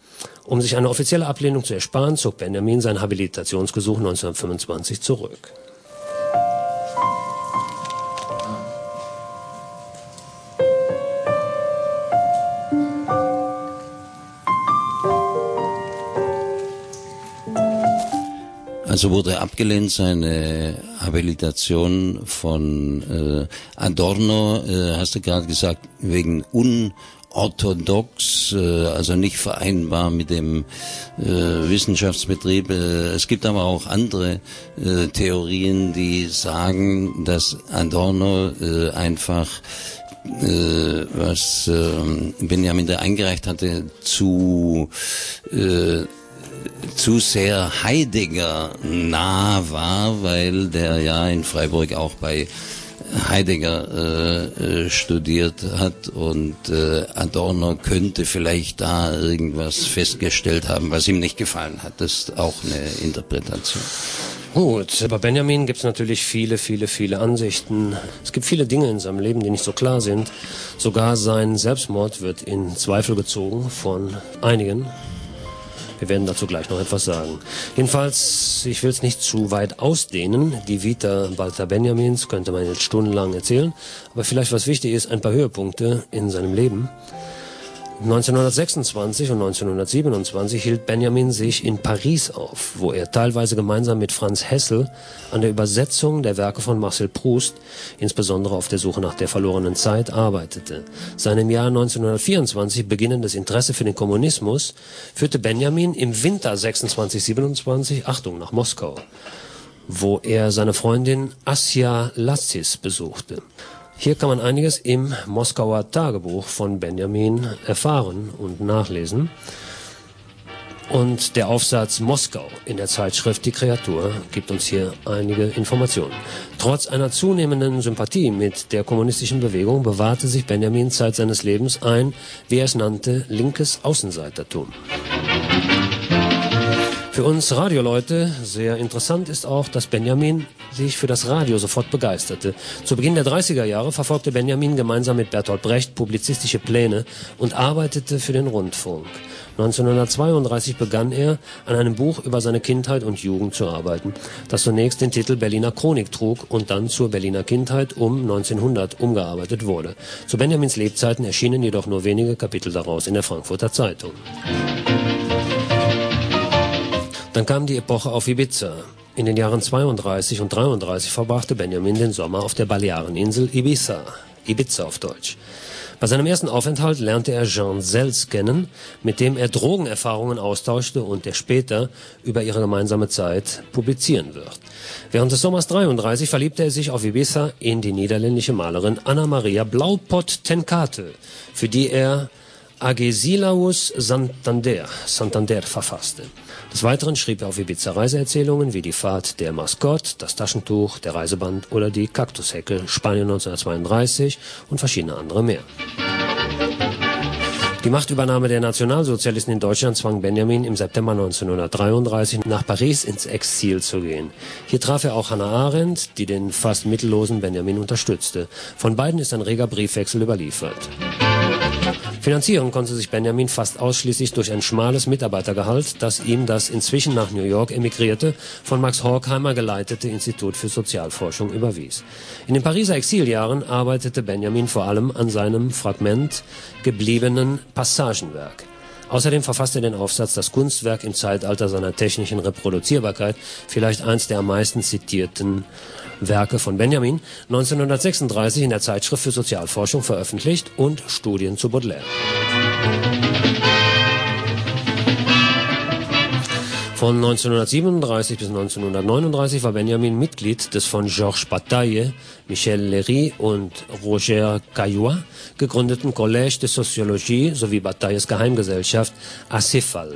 Um sich eine offizielle Ablehnung zu ersparen, zog Benjamin sein Habilitationsgesuch 1925 zurück. Also wurde abgelehnt seine Habilitation von äh, Adorno, äh, hast du gerade gesagt, wegen unorthodox, äh, also nicht vereinbar mit dem äh, Wissenschaftsbetrieb. Äh, es gibt aber auch andere äh, Theorien, die sagen, dass Adorno äh, einfach äh, was äh, Benjamin da eingereicht hatte, zu äh, zu sehr Heidegger nah war, weil der ja in Freiburg auch bei Heidegger äh, äh, studiert hat und äh, Adorno könnte vielleicht da irgendwas festgestellt haben, was ihm nicht gefallen hat. Das ist auch eine Interpretation. Gut, bei Benjamin gibt es natürlich viele, viele, viele Ansichten. Es gibt viele Dinge in seinem Leben, die nicht so klar sind. Sogar sein Selbstmord wird in Zweifel gezogen von einigen. Wir werden dazu gleich noch etwas sagen. Jedenfalls, ich will es nicht zu weit ausdehnen. Die Vita Walter Benjamins könnte man jetzt stundenlang erzählen. Aber vielleicht was wichtig ist, ein paar Höhepunkte in seinem Leben. 1926 und 1927 hielt Benjamin sich in Paris auf, wo er teilweise gemeinsam mit Franz Hessel an der Übersetzung der Werke von Marcel Proust, insbesondere auf der Suche nach der verlorenen Zeit, arbeitete. Sein im Jahr 1924 beginnendes Interesse für den Kommunismus führte Benjamin im Winter 26-27, Achtung, nach Moskau, wo er seine Freundin Asja Lassis besuchte. Hier kann man einiges im Moskauer Tagebuch von Benjamin erfahren und nachlesen. Und der Aufsatz Moskau in der Zeitschrift Die Kreatur gibt uns hier einige Informationen. Trotz einer zunehmenden Sympathie mit der kommunistischen Bewegung bewahrte sich Benjamin Zeit seines Lebens ein, wie er es nannte, linkes Außenseitertum. Für uns Radioleute sehr interessant ist auch, dass Benjamin sich für das Radio sofort begeisterte. Zu Beginn der 30er Jahre verfolgte Benjamin gemeinsam mit Bertolt Brecht publizistische Pläne und arbeitete für den Rundfunk. 1932 begann er, an einem Buch über seine Kindheit und Jugend zu arbeiten, das zunächst den Titel Berliner Chronik trug und dann zur Berliner Kindheit um 1900 umgearbeitet wurde. Zu Benjamins Lebzeiten erschienen jedoch nur wenige Kapitel daraus in der Frankfurter Zeitung. Dann kam die Epoche auf Ibiza. In den Jahren 32 und 33 verbrachte Benjamin den Sommer auf der Baleareninsel Ibiza. Ibiza auf Deutsch. Bei seinem ersten Aufenthalt lernte er Jean Sels kennen, mit dem er Drogenerfahrungen austauschte und der später über ihre gemeinsame Zeit publizieren wird. Während des Sommers 33 verliebte er sich auf Ibiza in die niederländische Malerin Anna Maria Blaupott Tenkate, für die er Agesilaus Santander, Santander verfasste. Des Weiteren schrieb er auf Ibiza Reiseerzählungen wie die Fahrt der Maskott, das Taschentuch, der Reiseband oder die Kaktushecke, Spanien 1932 und verschiedene andere mehr. Die Machtübernahme der Nationalsozialisten in Deutschland zwang Benjamin im September 1933 nach Paris ins Exil zu gehen. Hier traf er auch Hannah Arendt, die den fast mittellosen Benjamin unterstützte. Von beiden ist ein reger Briefwechsel überliefert. Finanzieren konnte sich Benjamin fast ausschließlich durch ein schmales Mitarbeitergehalt, das ihm das inzwischen nach New York emigrierte, von Max Horkheimer geleitete Institut für Sozialforschung überwies. In den Pariser Exiljahren arbeitete Benjamin vor allem an seinem Fragment gebliebenen Passagenwerk. Außerdem verfasste er den Aufsatz Das Kunstwerk im Zeitalter seiner technischen Reproduzierbarkeit, vielleicht eins der am meisten zitierten Werke von Benjamin, 1936 in der Zeitschrift für Sozialforschung veröffentlicht und Studien zu Baudelaire. Von 1937 bis 1939 war Benjamin Mitglied des von Georges Bataille, Michel Léry und Roger Caillois gegründeten Collège de Sociologie sowie Batailles Geheimgesellschaft Acefal,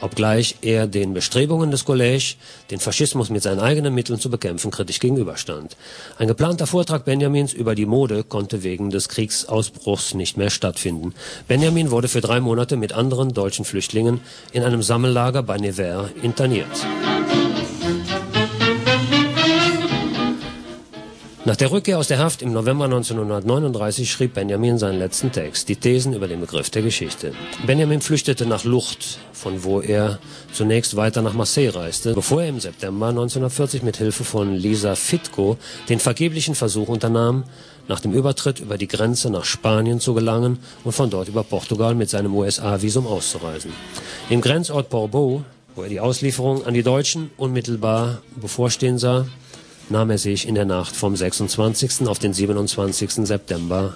obgleich er den Bestrebungen des Collège, den Faschismus mit seinen eigenen Mitteln zu bekämpfen, kritisch gegenüberstand. Ein geplanter Vortrag Benjamins über die Mode konnte wegen des Kriegsausbruchs nicht mehr stattfinden. Benjamin wurde für drei Monate mit anderen deutschen Flüchtlingen in einem Sammellager bei Nevers interniert. Nach der Rückkehr aus der Haft im November 1939 schrieb Benjamin seinen letzten Text, die Thesen über den Begriff der Geschichte. Benjamin flüchtete nach Lucht, von wo er zunächst weiter nach Marseille reiste, bevor er im September 1940 mit Hilfe von Lisa Fitko den vergeblichen Versuch unternahm, nach dem Übertritt über die Grenze nach Spanien zu gelangen und von dort über Portugal mit seinem USA-Visum auszureisen. Im Grenzort Portbou, wo er die Auslieferung an die Deutschen unmittelbar bevorstehen sah, nahm er sich in der Nacht vom 26. auf den 27. September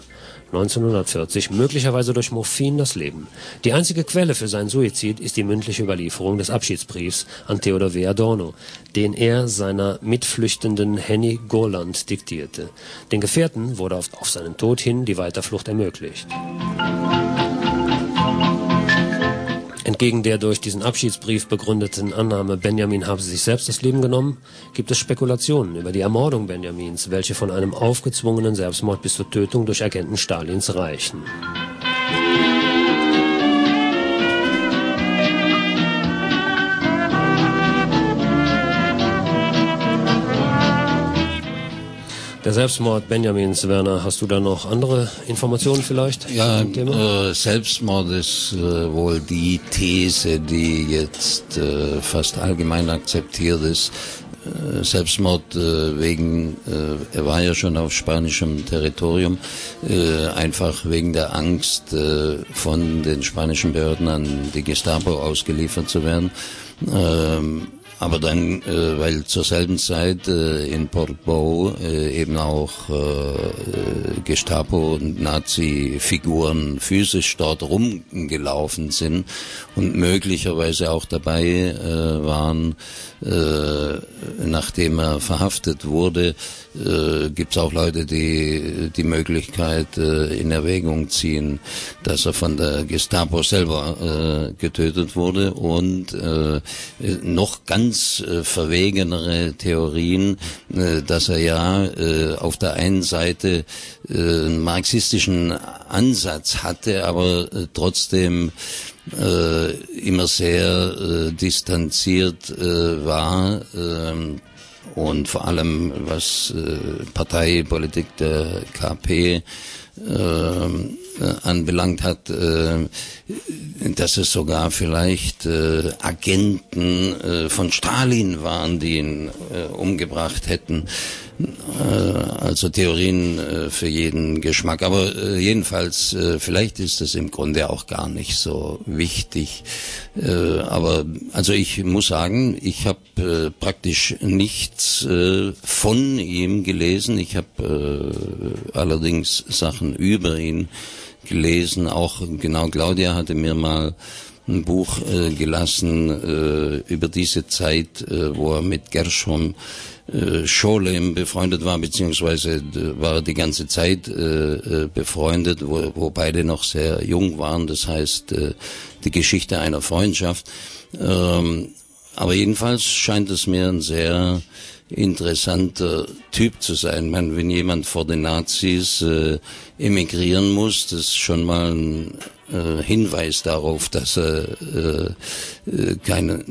1940 möglicherweise durch Morphin das Leben. Die einzige Quelle für seinen Suizid ist die mündliche Überlieferung des Abschiedsbriefs an Theodor W. Adorno, den er seiner mitflüchtenden Henny Goland diktierte. Den Gefährten wurde auf, auf seinen Tod hin die Weiterflucht ermöglicht. Entgegen der durch diesen Abschiedsbrief begründeten Annahme, Benjamin habe sich selbst das Leben genommen, gibt es Spekulationen über die Ermordung Benjamins, welche von einem aufgezwungenen Selbstmord bis zur Tötung durch Agenten Stalins reichen. Der Selbstmord Benjamins, Werner, hast du da noch andere Informationen vielleicht? Ja, äh, Selbstmord ist äh, wohl die These, die jetzt äh, fast allgemein akzeptiert ist. Äh, Selbstmord äh, wegen, äh, er war ja schon auf spanischem Territorium, einfach wegen der Angst von den spanischen Behörden an die Gestapo ausgeliefert zu werden. Ähm, aber dann, äh, weil zur selben Zeit äh, in Portbou äh, eben auch äh, Gestapo und Nazi-Figuren physisch dort rumgelaufen sind und möglicherweise auch dabei äh, waren, äh, nachdem er verhaftet wurde, äh, gibt es auch Leute, die die Möglichkeit äh, in Erwägung ziehen, dass er von der Gestapo selber äh, getötet wurde und äh, noch ganz äh, verwegenere Theorien, äh, dass er ja äh, auf der einen Seite äh, einen marxistischen Ansatz hatte, aber äh, trotzdem äh, immer sehr distanziert war ähm, und vor allem was Parteipolitik der KP anbelangt hat, äh, dass es sogar vielleicht äh, Agenten äh, von Stalin waren, die ihn äh, umgebracht hätten. Äh, also Theorien äh, für jeden Geschmack. Aber äh, jedenfalls, vielleicht ist es im Grunde auch gar nicht so wichtig. Aber also ich muss sagen, ich habe praktisch nichts von ihm gelesen. Ich habe allerdings Sachen über ihn gelesen. Auch genau Claudia hatte mir mal ein Buch äh, gelassen äh, über diese Zeit, äh, wo er mit Gershom äh, Scholem befreundet war, beziehungsweise war er die ganze Zeit äh, äh, befreundet, wo, wo beide noch sehr jung waren. Das heißt, die Geschichte einer Freundschaft. Ähm, aber jedenfalls scheint es mir ein sehr interessanter Typ zu sein. Ich wenn jemand vor den Nazis äh, emigrieren muss, das ist schon mal ein äh, Hinweis darauf, dass er äh, äh, keine,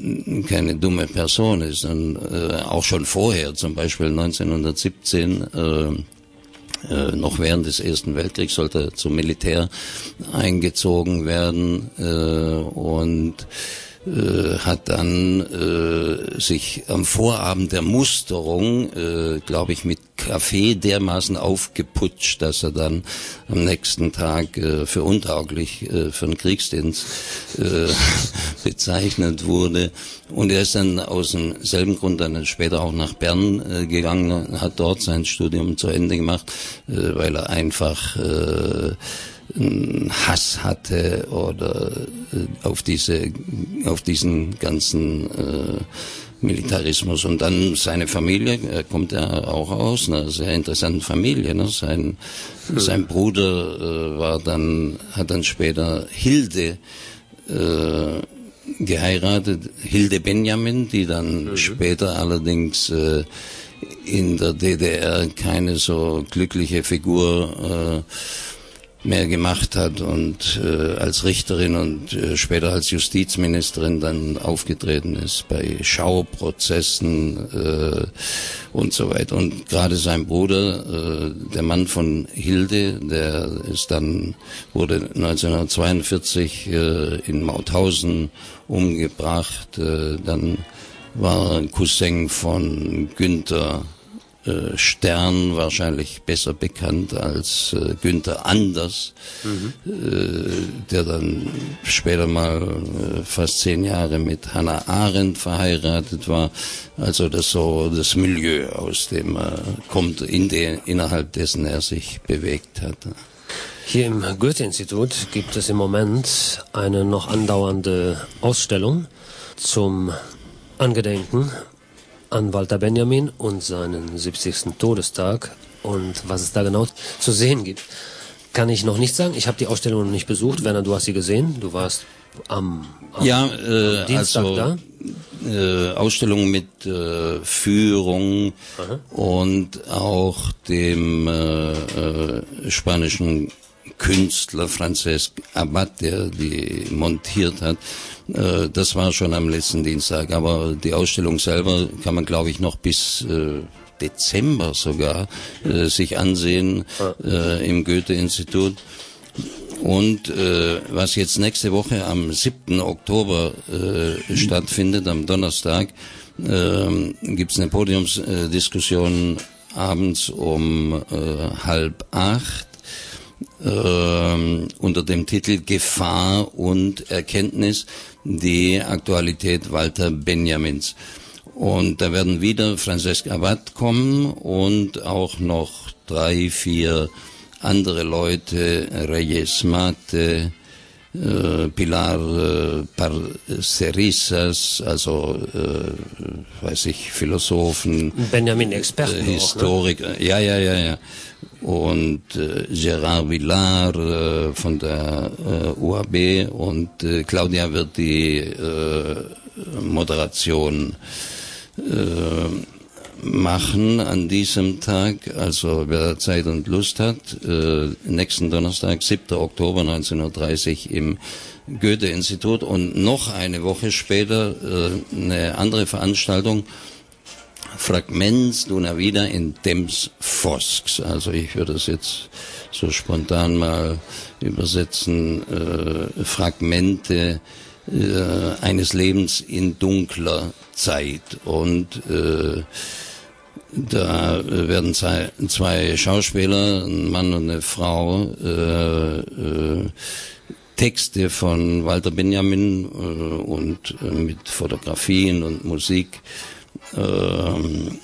keine dumme Person ist. Und äh, auch schon vorher, zum Beispiel 1917, äh, äh, noch während des Ersten Weltkriegs sollte er zum Militär eingezogen werden äh, und äh, hat dann äh, sich am Vorabend der Musterung, äh, glaube ich, mit Kaffee dermaßen aufgeputscht, dass er dann am nächsten Tag äh, für untauglich äh, für den Kriegsdienst äh, bezeichnet wurde. Und er ist dann aus demselben Grund dann später auch nach Bern äh, gegangen, hat dort sein Studium zu Ende gemacht, äh, weil er einfach äh, Hass hatte oder äh, auf diese auf diesen ganzen äh, Militarismus und dann seine Familie er kommt ja auch aus einer sehr interessanten Familie ne? sein hm. sein Bruder äh, war dann hat dann später Hilde äh, geheiratet Hilde Benjamin die dann mhm. später allerdings äh, in der DDR keine so glückliche Figur äh, mehr gemacht hat und äh, als Richterin und äh, später als Justizministerin dann aufgetreten ist bei Schauprozessen äh, und so weiter. Und gerade sein Bruder, äh, der Mann von Hilde, der ist dann wurde 1942 äh, in Mauthausen umgebracht. Äh, dann war Cousin von Günther äh, Stern wahrscheinlich besser bekannt als äh, Günther Anders, mhm. äh, der dann später mal äh, fast zehn Jahre mit Hannah Arendt verheiratet war. Also das so das Milieu, aus dem er kommt, in der, innerhalb dessen er sich bewegt hat. Hier im Goethe-Institut gibt es im Moment eine noch andauernde Ausstellung zum Angedenken an Walter Benjamin und seinen 70. Todestag. Und was es da genau zu sehen gibt, kann ich noch nicht sagen. Ich habe die Ausstellung noch nicht besucht. Werner, du hast sie gesehen. Du warst am, am ja, äh, Dienstag also, da. Äh, Ausstellung mit äh, Führung Aha. und auch dem äh, äh, spanischen Künstler Francesc Abad, der die montiert hat. Äh, das war schon am letzten Dienstag, aber die Ausstellung selber kann man, glaube ich, noch bis äh, Dezember sogar äh, sich ansehen im Goethe-Institut. Und äh, was jetzt nächste Woche am 7. Oktober äh, stattfindet, am Donnerstag, äh, gibt es eine Podiumsdiskussion abends um äh, halb acht äh, unter dem Titel Gefahr und Erkenntnis, die Aktualität Walter Benjamins. Und da werden wieder Francesc Abad kommen und auch noch drei, vier andere Leute, Reyes Mate, äh, Pilar äh, Parcerisas, also äh, weiß ich, Philosophen, Benjamin Experten, äh, Historiker, auch, ne? ja, ja, ja, ja. Und äh, Gerard Villar äh, von der äh, UAB und äh, Claudia wird die äh, Moderation äh, machen an diesem Tag, also wer Zeit und Lust hat, äh, nächsten Donnerstag, 7. Oktober 1930 im Goethe-Institut. Und noch eine Woche später äh, eine andere Veranstaltung, Fragments d'una vida in temps foscs. Also ich würde es jetzt so spontan mal übersetzen, äh, Fragmente äh, eines Lebens in dunkler Zeit. Und äh, da werden zwei, zwei Schauspieler, ein Mann und eine Frau, äh, äh, Texte von Walter Benjamin äh, und äh, mit Fotografien und Musik äh,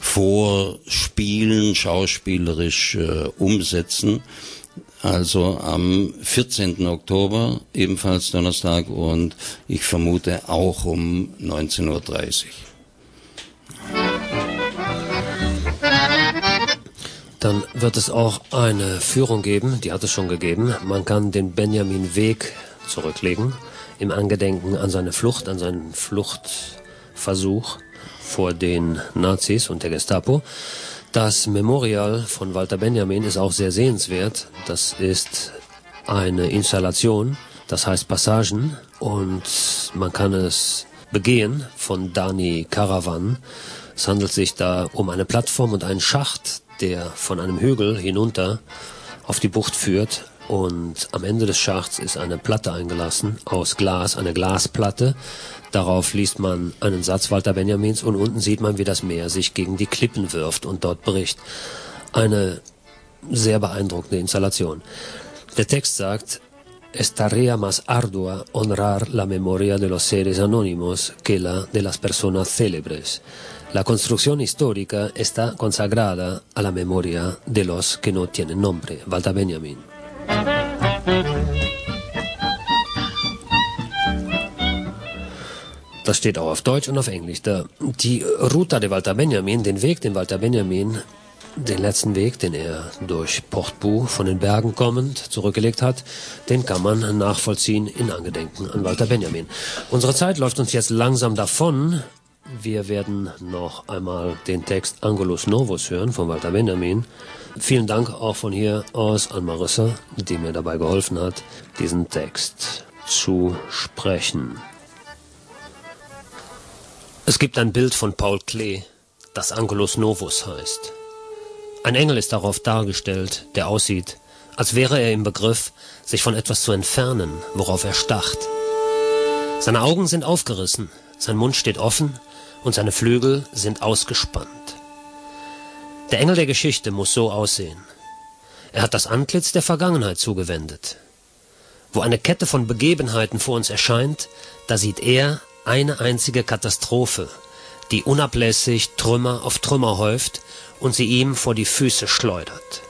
vorspielen, schauspielerisch äh, umsetzen. Also am 14. Oktober, ebenfalls Donnerstag und ich vermute auch um 19.30 Uhr. Dann wird es auch eine Führung geben, die hat es schon gegeben. Man kann den Benjamin Weg zurücklegen im Angedenken an seine Flucht, an seinen Fluchtversuch vor den Nazis und der Gestapo. Das Memorial von Walter Benjamin ist auch sehr sehenswert. Das ist eine Installation, das heißt Passagen und man kann es begehen von Dani Caravan. Es handelt sich da um eine Plattform und einen Schacht, der von einem Hügel hinunter auf die Bucht führt und am Ende des Schachts ist eine Platte eingelassen aus Glas, eine Glasplatte. Darauf liest man einen Satz Walter Benjamins und unten sieht man, wie das Meer sich gegen die Klippen wirft und dort bricht. Eine sehr beeindruckende Installation. Der Text sagt, Estaría más ardua honrar la memoria de los seres anónimos que la de las personas célebres. La construcción histórica está consagrada a la memoria de los que no tienen nombre. Walter Benjamin. Das steht auch auf Deutsch und auf Englisch. Der, die Ruta de Walter Benjamin, den Weg, den Walter Benjamin, den letzten Weg, den er durch Portbou von den Bergen kommend zurückgelegt hat, den kann man nachvollziehen in Angedenken an Walter Benjamin. Unsere Zeit läuft uns jetzt langsam davon. Wir werden noch einmal den Text Angulus Novus hören von Walter Benjamin. Vielen Dank auch von hier aus an Marissa, die mir dabei geholfen hat, diesen Text zu sprechen. Es gibt ein Bild von Paul Klee, das Angulus Novus heißt. Ein Engel ist darauf dargestellt, der aussieht, als wäre er im Begriff, sich von etwas zu entfernen, worauf er starrt. Seine Augen sind aufgerissen, sein Mund steht offen und seine Flügel sind ausgespannt. Der Engel der Geschichte muss so aussehen. Er hat das Antlitz der Vergangenheit zugewendet. Wo eine Kette von Begebenheiten vor uns erscheint, da sieht er eine einzige Katastrophe, die unablässig Trümmer auf Trümmer häuft und sie ihm vor die Füße schleudert.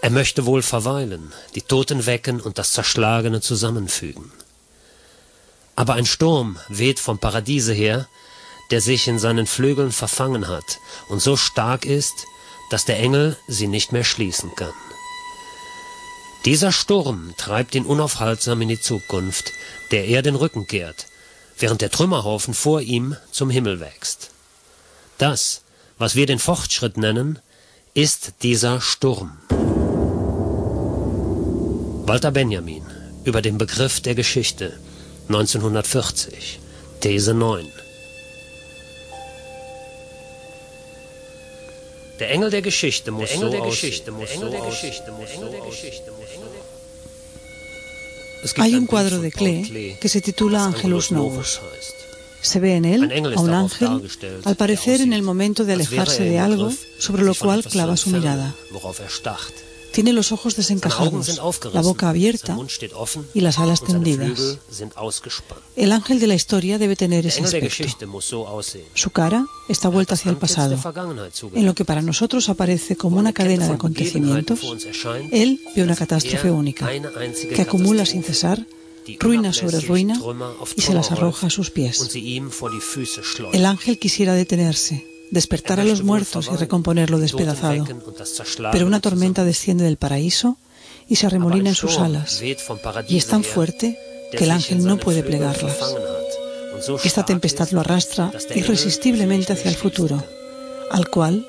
Er möchte wohl verweilen, die Toten wecken und das Zerschlagene zusammenfügen. Aber ein Sturm weht vom Paradiese her, der sich in seinen Flügeln verfangen hat und so stark ist, dass der Engel sie nicht mehr schließen kann. Dieser Sturm treibt ihn unaufhaltsam in die Zukunft, der er den Rücken kehrt, während der Trümmerhaufen vor ihm zum Himmel wächst. Das, was wir den Fortschritt nennen, ist dieser Sturm. Walter Benjamin über den Begriff der Geschichte 1940 These 9 Der Engel der Geschichte muss der Engel so der Geschichte muss so Hay un cuadro de Klee que se titula Angelus Novus. Se ve en él a un ángel, al parecer en el momento de alejarse de algo sobre lo cual clava su mirada. Tiene los ojos desencajados, la boca abierta y las alas tendidas. El ángel de la historia debe tener ese aspecto. Su cara está vuelta hacia el pasado. En lo que para nosotros aparece como una cadena de acontecimientos, él ve una catástrofe única, que acumula sin cesar ruina sobre ruina y se las arroja a sus pies. El ángel quisiera detenerse, despertar a los muertos y recomponer lo despedazado. Pero una tormenta desciende del paraíso y se arremolina en sus alas, y es tan fuerte que el ángel no puede plegarlas. Esta tempestad lo arrastra irresistiblemente hacia el futuro, al cual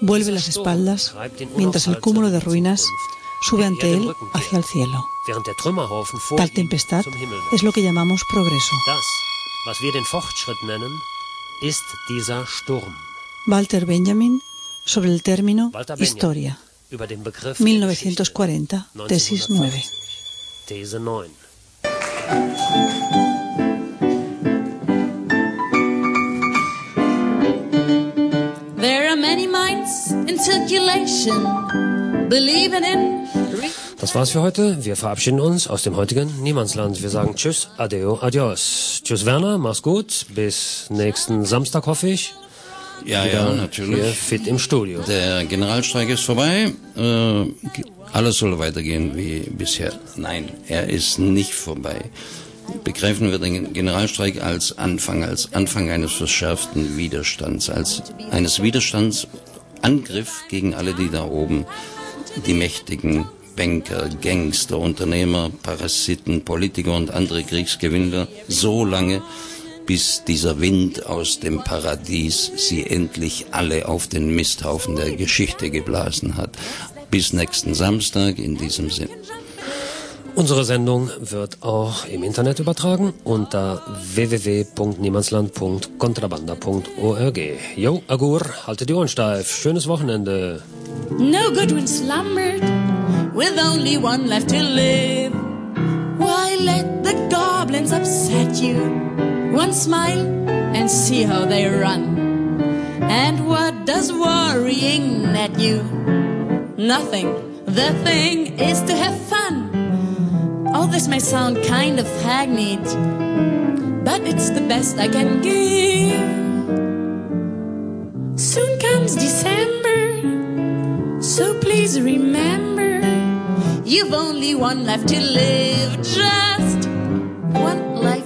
vuelve las espaldas mientras el cúmulo de ruinas sube ante él hacia el cielo. Tal tempestad es lo que llamamos progreso. Walter Benjamin sobre el término historia. 1940, tesis 9. There are many minds in circulation, believing in Das war's für heute. Wir verabschieden uns aus dem heutigen Niemandsland. Wir sagen Tschüss, Adeo, Adios. Tschüss, Werner, mach's gut. Bis nächsten Samstag, hoffe ich. Ja, ja, natürlich. Hier fit im Studio. Der Generalstreik ist vorbei. Äh, alles soll weitergehen wie bisher. Nein, er ist nicht vorbei. Begreifen wir den Generalstreik als Anfang, als Anfang eines verschärften Widerstands, als eines Widerstands, Angriff gegen alle, die da oben, die Mächtigen, Banker, Gangster, Unternehmer, Parasiten, Politiker und andere Kriegsgewinnler so lange, bis dieser Wind aus dem Paradies sie endlich alle auf den Misthaufen der Geschichte geblasen hat. Bis nächsten Samstag in diesem Sinn. Unsere Sendung wird auch im Internet übertragen unter www.niemandsland.kontrabanda.org. Jo, Agur, haltet die Ohren steif. Schönes Wochenende. No good when slumbered, with only one left to live. Why let the goblins upset you? One smile and see how they run. And what does worrying net you? Nothing. The thing is to have fun. All this may sound kind of hackneyed, but it's the best I can give. Soon comes December, so please remember, you've only one life to live, just one life